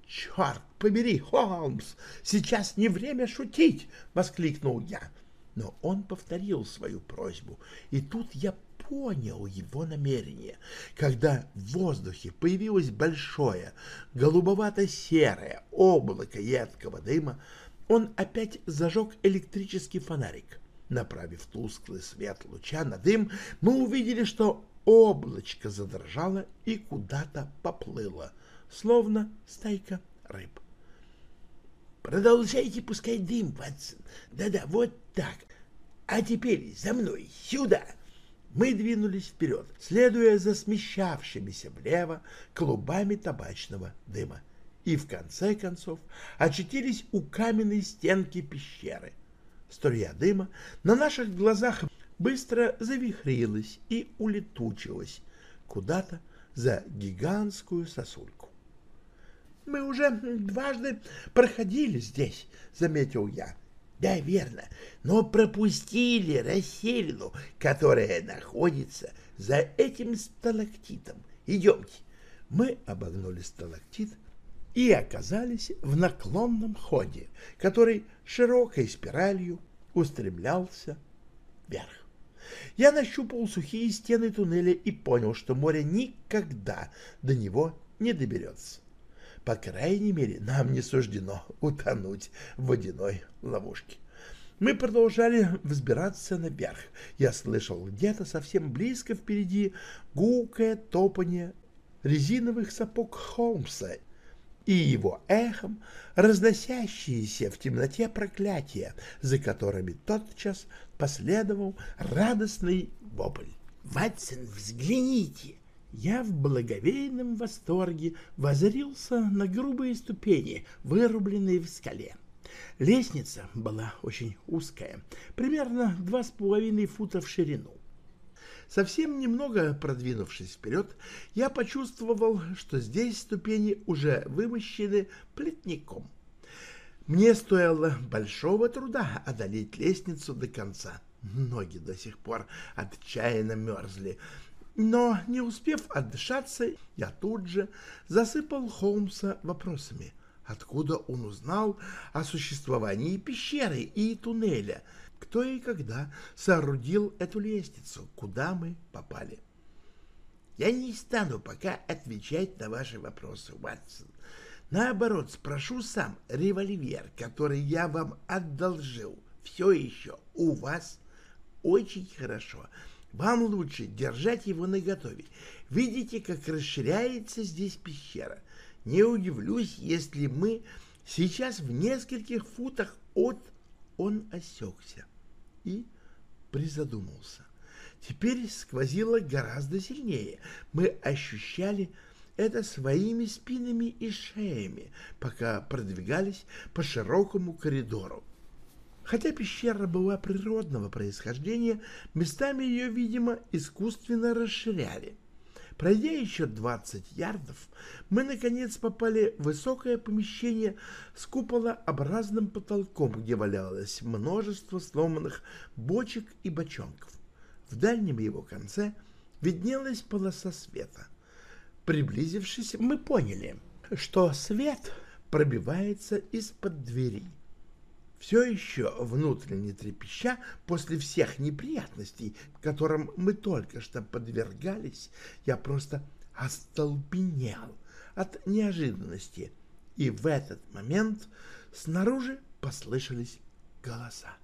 C: «Черт побери, Холмс, сейчас не время шутить!» — воскликнул я. Но он повторил свою просьбу, и тут я понял его намерение. Когда в воздухе появилось большое голубовато-серое облако едкого дыма, он опять зажег электрический фонарик. Направив тусклый свет луча на дым, мы увидели, что облачко задрожало и куда-то поплыло — словно стайка рыб. Продолжайте пускать дым, Ватсон. Да-да, вот так. А теперь за мной, сюда. Мы двинулись вперед, следуя за смещавшимися влево клубами табачного дыма.
B: и в конце концов очутились у каменной стенки пещеры. Струя дыма на наших глазах быстро завихрилась и улетучилась куда-то за гигантскую сосульку. «Мы уже дважды проходили здесь», — заметил я. «Да, верно, но пропустили расселину, которая находится за этим сталактитом. Идемте». Мы обогнули сталактит и оказались в наклонном ходе, который широкой спиралью устремлялся вверх. Я нащупал сухие стены туннеля и понял, что море никогда до него не доберется. По крайней мере, нам не суждено утонуть в водяной ловушке. Мы продолжали взбираться наверх. Я слышал где-то совсем близко впереди гулкое топание резиновых сапог Холмса и его эхом разносящиеся в темноте проклятия, за которыми тотчас последовал радостный вопль. «Ватсон, взгляните!» Я в благоговейном восторге возрился на грубые ступени, вырубленные в скале. Лестница была очень узкая, примерно два с половиной фута в ширину. Совсем немного продвинувшись вперед, я почувствовал, что здесь ступени уже вымощены плетником. Мне стоило большого труда одолеть лестницу до конца. Ноги до сих пор отчаянно мерзли, но, не успев отдышаться, я тут же засыпал Холмса вопросами. Откуда он узнал о существовании пещеры и туннеля? Кто и когда соорудил эту лестницу? Куда мы попали? Я не стану пока отвечать на ваши вопросы, Ватсон. Наоборот, спрошу сам револьвер, который я вам одолжил, все еще у вас очень хорошо. Вам лучше держать его наготове. Видите, как расширяется здесь пещера. Не удивлюсь, если мы сейчас в нескольких футах от... Он осекся и призадумался. Теперь сквозило гораздо сильнее. Мы ощущали это своими спинами и шеями, пока продвигались по широкому коридору. Хотя пещера была природного происхождения, местами ее, видимо, искусственно расширяли. Пройдя еще 20 ярдов, мы, наконец, попали в высокое помещение с куполообразным потолком, где валялось множество сломанных бочек и бочонков. В дальнем его конце виднелась полоса света. Приблизившись, мы поняли, что свет пробивается из-под двери. Все еще внутренне трепеща после всех неприятностей, которым мы только что подвергались, я просто остолбенел от неожиданности. И в этот момент снаружи послышались голоса.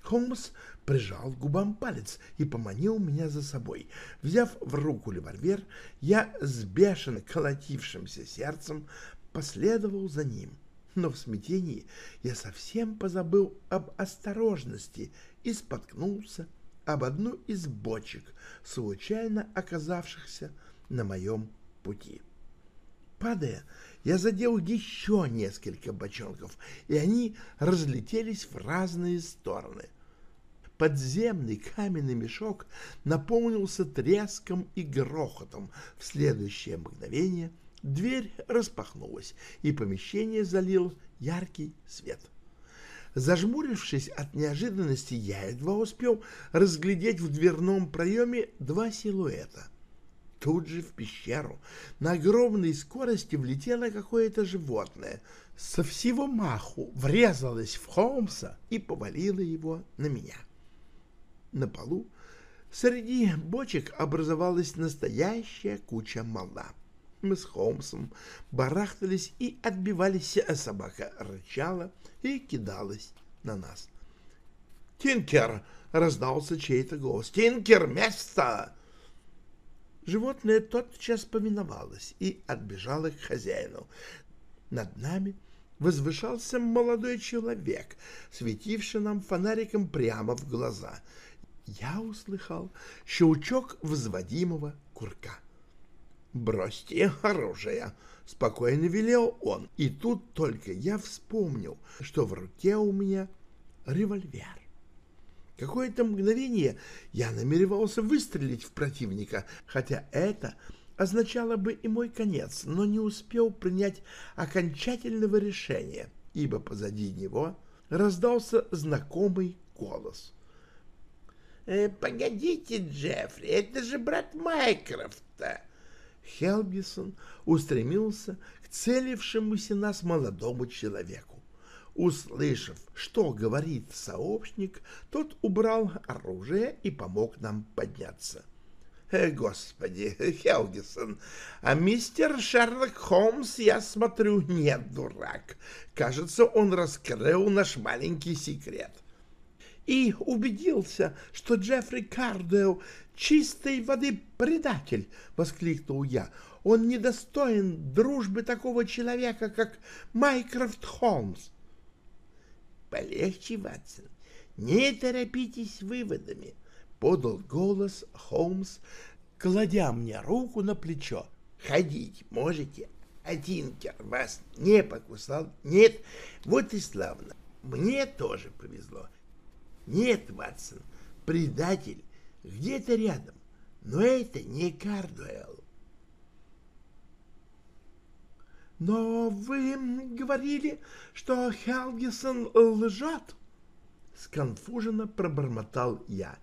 B: Холмс прижал губам палец и поманил меня за собой. Взяв в руку револьвер, я с бешено колотившимся сердцем последовал за ним — но в смятении я совсем позабыл об осторожности и споткнулся об одну из бочек, случайно оказавшихся на моем пути. Падая, я задел еще несколько бочонков, и они разлетелись в разные стороны. Подземный каменный мешок наполнился треском и грохотом. В следующее мгновение — Дверь распахнулась, и помещение залил яркий свет. Зажмурившись от неожиданности, я едва успел разглядеть в дверном проеме два силуэта. Тут же в пещеру на огромной скорости влетело какое-то животное, со всего маху врезалось в Холмса и повалило его на меня. На полу среди бочек образовалась настоящая куча молла. Мы с Холмсом барахтались и отбивались, а собака рычала и кидалась на нас. «Тинкер!» — раздался чей-то голос. «Тинкер, место!» Животное тотчас повиновалось и отбежало к хозяину. Над нами возвышался молодой человек, светивший нам фонариком прямо в глаза. Я услыхал щелчок взводимого курка.
C: Бросьте оружие, — спокойно велел он. И тут только я вспомнил, что в руке у меня револьвер. Какое-то мгновение я намеревался выстрелить в противника, хотя это означало бы и мой конец, но не успел принять окончательного решения, ибо позади него раздался знакомый голос. «Э, «Погодите, Джеффри, это же брат Майкрофта!» Хелгисон устремился к целившемуся нас молодому человеку. Услышав, что говорит сообщник, тот убрал оружие и помог нам подняться. Э, «Господи, Хелгисон, а мистер Шерлок Холмс, я смотрю, не дурак. Кажется, он раскрыл наш маленький секрет» и убедился, что Джеффри Кардео чистой воды предатель, — воскликнул я. Он недостоин дружбы такого человека, как Майкрофт Холмс. Полегче, Ватсон, не торопитесь выводами, — подал голос Холмс, кладя мне руку на плечо. Ходить можете, а вас не покусал? Нет? Вот и славно. Мне тоже повезло. Нет, Ватсон, предатель где-то рядом, но это не Кардуэлл. «Но вы говорили, что Хелгисон лжет?» — сконфуженно пробормотал я.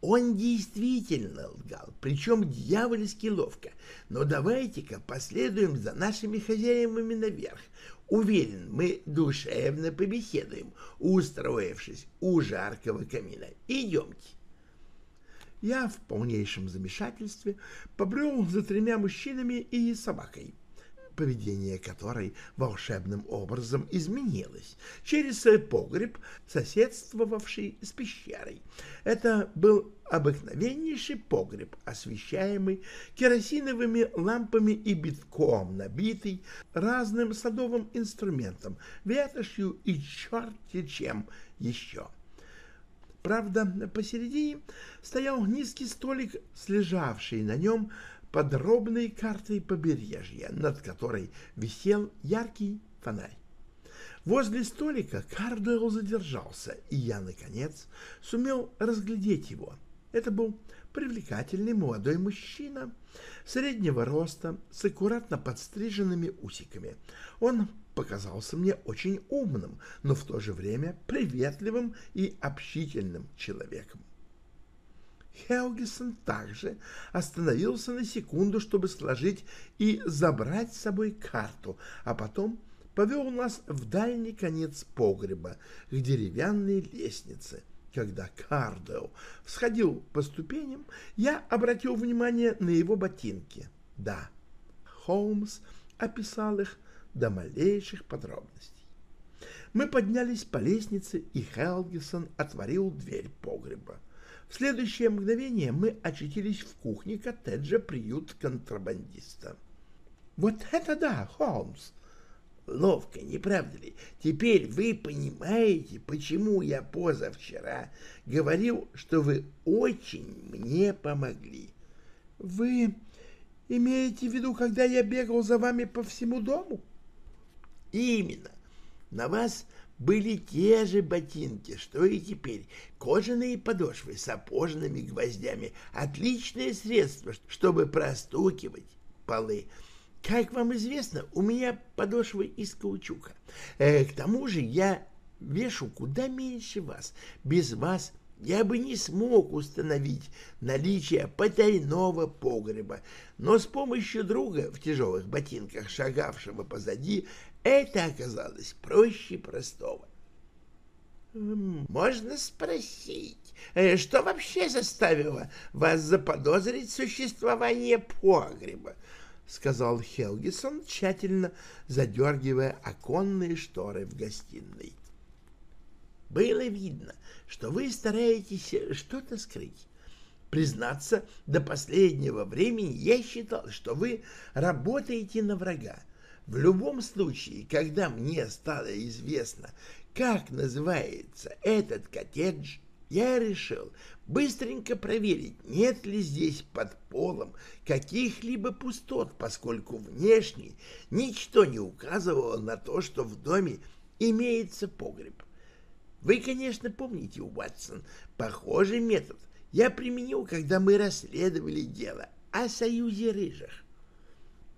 C: Он действительно лгал, причем дьявольски ловко. Но давайте-ка последуем за нашими хозяевами наверх. Уверен, мы душевно побеседуем, устроившись у жаркого камина. Идемте. Я в полнейшем замешательстве побрел за тремя мужчинами и собакой поведение которой волшебным образом изменилось через погреб, соседствовавший с пещерой. Это был обыкновеннейший погреб, освещаемый керосиновыми лампами и битком набитый разным садовым инструментом, ветошью и черти чем еще. Правда, посередине стоял низкий столик с лежавший на нем подробной картой побережья, над которой висел яркий фонарь. Возле столика Кардуэлл задержался, и я, наконец, сумел разглядеть его. Это был привлекательный молодой мужчина среднего роста с аккуратно подстриженными усиками. Он показался мне очень умным, но в то же время приветливым и общительным человеком. Хелгисон также остановился на секунду, чтобы сложить и забрать с собой карту, а потом повел нас в дальний конец погреба, к деревянной лестнице. Когда Кардео всходил по ступеням, я обратил внимание на его ботинки. Да, Холмс описал их до малейших подробностей. Мы поднялись по лестнице, и Хелгисон отворил дверь погреба. В следующее мгновение мы очутились в кухне коттеджа «Приют контрабандиста». «Вот это да, Холмс!» Ловко, не правда ли? Теперь вы понимаете, почему я позавчера говорил, что вы очень мне помогли. Вы имеете в виду, когда я бегал за вами по всему дому? Именно. На вас были те же ботинки, что и теперь. Кожаные подошвы с сапожными гвоздями. Отличное средство, чтобы простукивать полы. Как вам известно, у меня подошвы из каучука. Э, к тому же я вешу куда меньше вас. Без вас я бы не смог установить наличие потайного погреба, но с помощью друга в тяжелых ботинках, шагавшего позади, это оказалось проще простого. Можно спросить, э, что вообще заставило вас заподозрить существование погреба? — сказал Хелгисон, тщательно задергивая оконные шторы в гостиной. Было видно, что вы стараетесь что-то скрыть. Признаться, до последнего времени я считал, что вы работаете на врага. В любом случае, когда мне стало известно, как называется этот коттедж,
B: я решил быстренько проверить, нет ли здесь под полом каких-либо пустот, поскольку внешне ничто не указывало на то, что в доме имеется погреб. Вы, конечно, помните, Уатсон, похожий метод я применил, когда мы расследовали дело о союзе рыжих.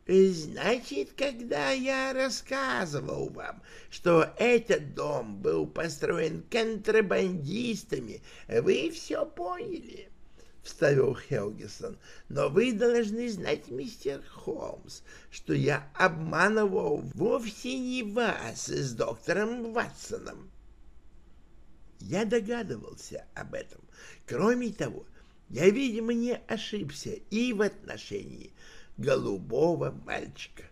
B: Значит, когда я рассказывал вам, что этот дом был построен контрабандистами, вы все поняли, — вставил Хелгисон. Но вы должны знать, мистер Холмс, что я обманывал вовсе не вас с доктором Ватсоном. Я догадывался об этом. Кроме того, я, видимо, не ошибся и в отношении голубого мальчика.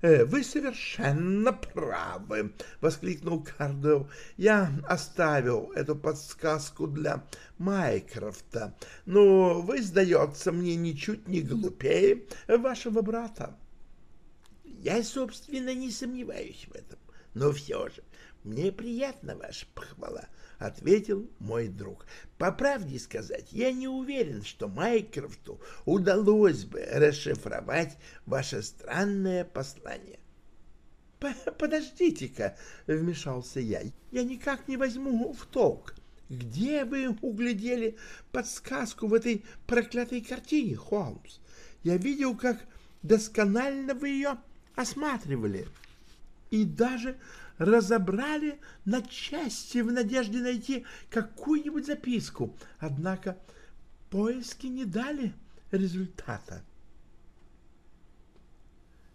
C: «Э, «Вы совершенно правы!» — воскликнул Кардел. «Я оставил эту подсказку для Майкрофта, но вы, сдается мне, ничуть не глупее вашего брата».
B: «Я, собственно, не сомневаюсь в этом, но все же мне приятна ваша похвала. — ответил мой друг. «По правде сказать, я не уверен, что Майкрофту удалось бы расшифровать ваше странное послание».
C: «Подождите-ка», — вмешался я, — «я никак не возьму в толк. Где вы углядели подсказку в этой проклятой картине, Холмс? Я видел, как досконально вы ее осматривали и даже разобрали на части в надежде найти какую-нибудь записку, однако поиски не дали результата.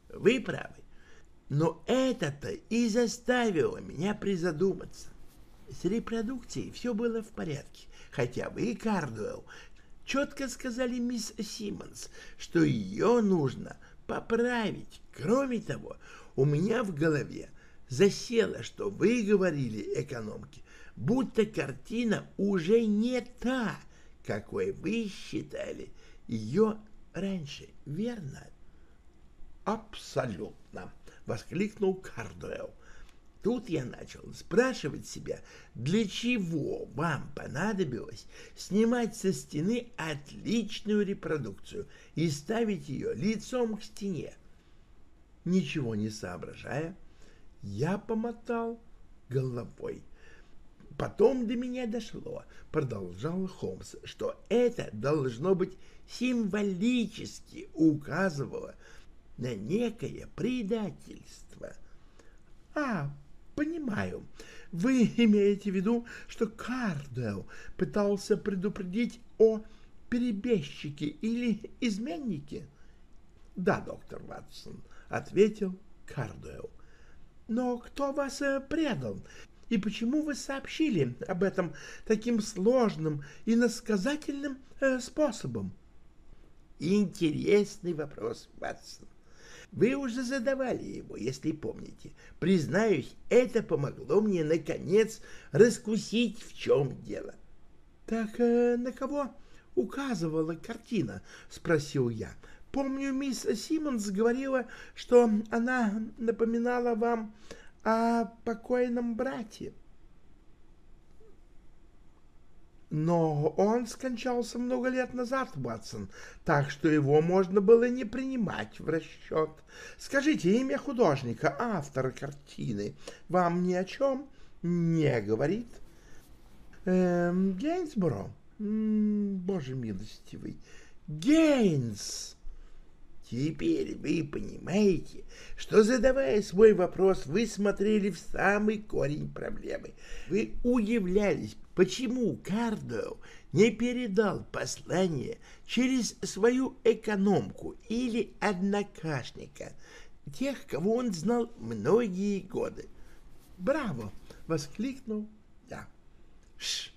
B: Вы правы, но это-то и заставило меня призадуматься. С репродукцией все было в порядке, хотя вы, Кардуэлл, четко сказали мисс Симмонс, что ее нужно поправить. Кроме того, у меня в голове засело, что вы говорили экономке, будто картина уже не та, какой вы считали ее раньше, верно?
C: Абсолютно, воскликнул Кардуэлл.
B: Тут я начал спрашивать себя, для чего вам понадобилось снимать со стены отличную репродукцию и ставить ее лицом к стене. Ничего не соображая, я помотал головой. Потом до меня дошло, продолжал Холмс, что это должно быть символически указывало на некое предательство.
C: А, понимаю. Вы имеете в виду, что Кардел пытался предупредить о перебежчике или изменнике? Да, доктор Ватсон, ответил Кардел. Но кто вас э, предал? И почему вы сообщили об этом таким сложным и насказательным э, способом?
B: Интересный вопрос, Ватсон. Вы уже задавали его, если помните. Признаюсь, это помогло мне, наконец, раскусить, в чем дело.
C: — Так э, на кого указывала картина? — спросил я. Помню, мисс Симмонс говорила, что она напоминала вам о покойном брате. Но он скончался много лет назад, Ватсон, так что его можно было не принимать в расчет. Скажите, имя художника, автора картины, вам ни о чем не говорит? Эм, Гейнсборо? Боже милостивый, Гейнс!
B: Теперь вы понимаете, что, задавая свой вопрос, вы смотрели в самый корень проблемы. Вы удивлялись, почему Кардоу не передал послание через свою экономку или однокашника, тех, кого он знал многие годы.
C: «Браво!» — воскликнул я. «Ш!»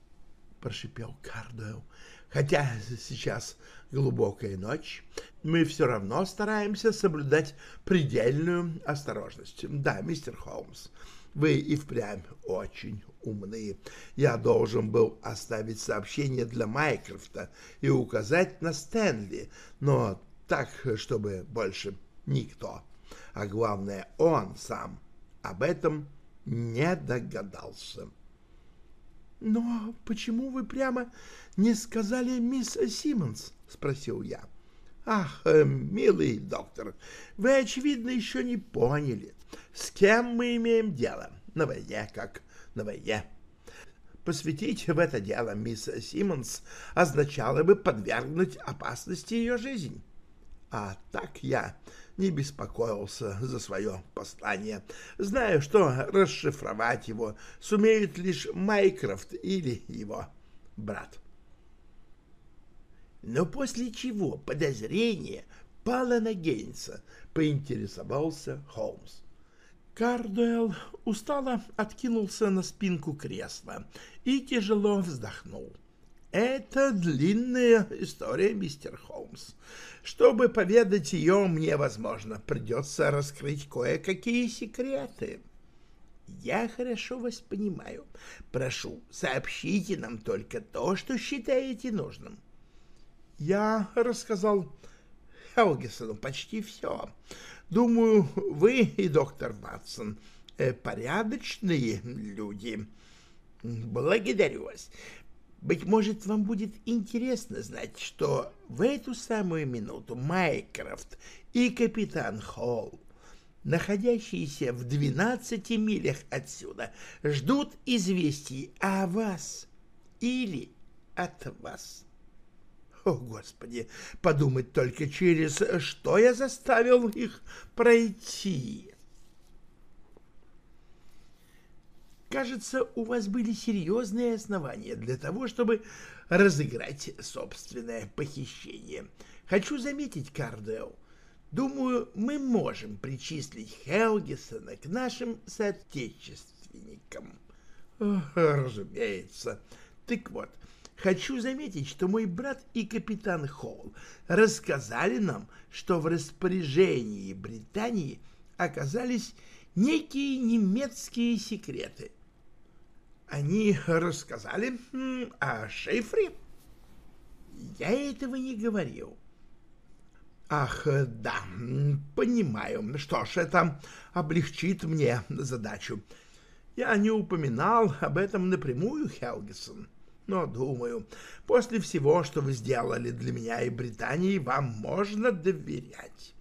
C: — прошипел Кардоу. «Хотя сейчас глубокая ночь, мы все равно стараемся соблюдать предельную осторожность. Да, мистер Холмс, вы и впрямь очень умны. Я должен был оставить сообщение для Майкрофта и указать на Стэнли, но так, чтобы больше никто, а главное, он сам об этом не догадался.
B: Но почему вы прямо не сказали мисс Симмонс? спросил я.
C: Ах, э, милый доктор, вы, очевидно, еще не поняли, с кем мы имеем дело на войне, как на войне. Посвятить в это дело мисс Симмонс означало бы подвергнуть опасности ее жизнь. А так я не беспокоился за свое послание, зная, что расшифровать его сумеет лишь Майкрофт или его брат.
B: Но после чего подозрение пало на Гейнса, поинтересовался Холмс. Кардуэлл устало откинулся на спинку кресла и тяжело вздохнул. «Это длинная история, мистер Холмс. Чтобы поведать ее, мне, возможно, придется раскрыть кое-какие секреты». «Я хорошо вас понимаю. Прошу, сообщите нам только то, что считаете нужным».
C: «Я рассказал Хелгисону почти все. Думаю, вы и доктор Ватсон э, порядочные люди.
B: Благодарю вас. Быть может, вам будет интересно знать, что в эту самую минуту Майкрофт и капитан Холл, находящиеся в двенадцати милях отсюда, ждут известий о вас или от вас.
C: О, Господи, подумать только, через что я заставил их пройти.
B: Кажется, у вас были серьезные основания для того, чтобы разыграть собственное похищение. Хочу заметить, Кардео, думаю, мы можем причислить Хелгисона к нашим соотечественникам.
C: Разумеется. Так вот, Хочу заметить, что мой брат и капитан Холл рассказали нам, что в распоряжении Британии оказались некие немецкие секреты. Они рассказали о шифре?
B: Я этого не говорил.
C: Ах, да, понимаю. Что ж, это облегчит мне задачу. Я не упоминал об этом напрямую, Хелгисон. Но, думаю, после всего, что вы сделали для меня и Британии, вам можно доверять.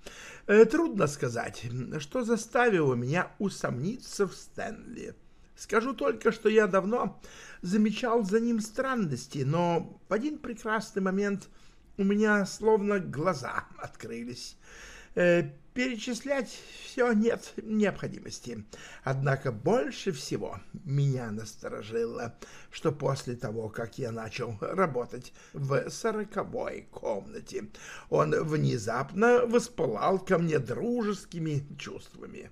C: Э, трудно сказать, что заставило меня усомниться в Стэнли. Скажу только, что я давно замечал за ним странности, но в один прекрасный момент у меня словно глаза открылись. Перечислять все нет необходимости. Однако больше всего меня насторожило, что после того, как я начал работать в сороковой комнате, он внезапно воспылал ко мне дружескими чувствами.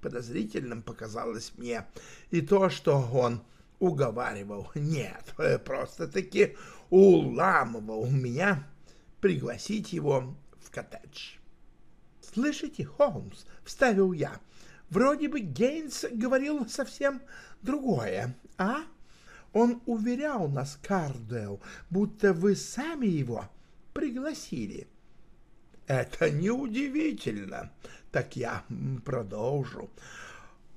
C: Подозрительным показалось мне и то, что он уговаривал, нет, просто-таки уламывал меня пригласить его в коттедж.
B: «Слышите, Холмс?» — вставил я. «Вроде бы Гейнс говорил совсем другое, а? Он уверял нас, Кардел, будто вы сами его пригласили».
C: «Это неудивительно. Так я продолжу.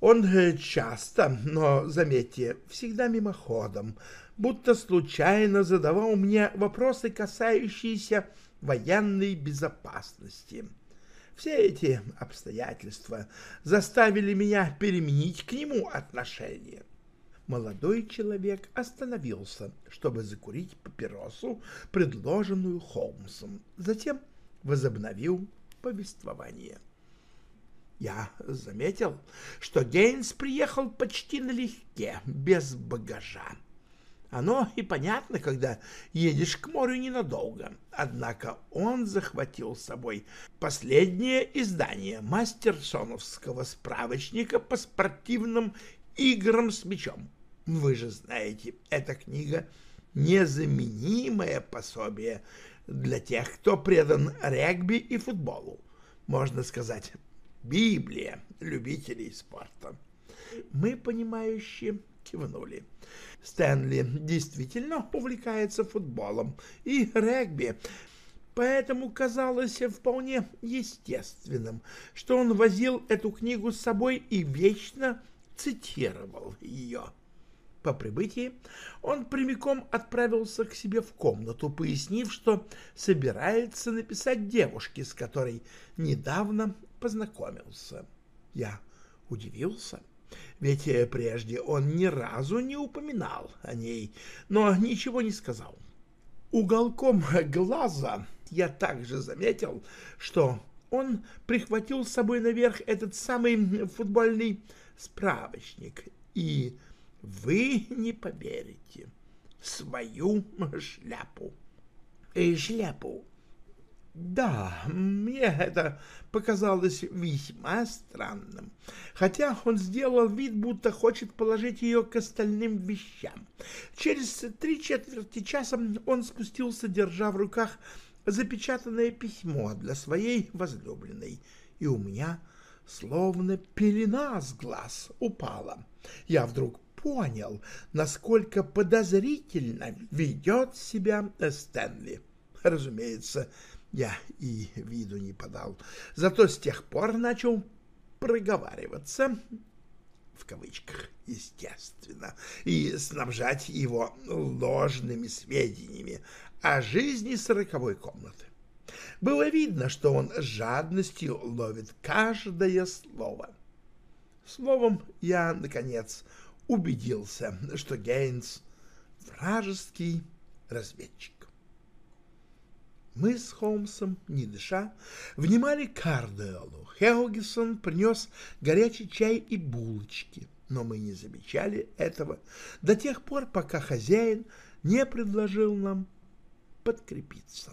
C: Он э, часто, но, заметьте, всегда мимоходом, будто случайно задавал мне вопросы, касающиеся военной безопасности». Все эти обстоятельства заставили меня переменить к нему отношение. Молодой человек остановился, чтобы закурить папиросу, предложенную Холмсом. Затем возобновил повествование. Я заметил, что Гейнс приехал почти налегке, без багажа. Оно и понятно, когда едешь к морю ненадолго. Однако он захватил с собой последнее издание мастерсоновского справочника по спортивным играм с мячом. Вы же знаете, эта книга — незаменимое пособие для тех, кто предан регби и футболу. Можно сказать, Библия любителей спорта. Мы, понимающие, кивнули. Стэнли действительно увлекается футболом и регби, поэтому казалось вполне естественным, что он возил эту книгу с собой и вечно цитировал ее.
B: По прибытии он прямиком отправился к себе в комнату, пояснив, что собирается написать девушке, с которой недавно познакомился. Я удивился, ведь прежде он ни разу не упоминал о ней, но ничего не сказал. Уголком глаза я также заметил, что он прихватил с собой наверх этот самый футбольный справочник и вы не поверите. Свою шляпу. И шляпу. Да, мне это показалось весьма странным, хотя он сделал вид, будто хочет положить ее к остальным вещам. Через три четверти часа он спустился, держа в руках запечатанное письмо для своей возлюбленной, и у меня словно пелена с глаз упала. Я вдруг понял, насколько подозрительно ведет себя Стэнли. Разумеется, я и виду не подал, зато с тех пор начал проговариваться, в кавычках, естественно, и снабжать его ложными сведениями о жизни сороковой комнаты. Было видно, что он с жадностью ловит каждое слово. Словом, я, наконец, убедился, что Гейнс — вражеский разведчик. Мы с Холмсом, не дыша, внимали Кардуэллу. Хелгисон принес горячий чай и булочки, но мы не замечали этого до тех пор, пока хозяин не предложил нам подкрепиться.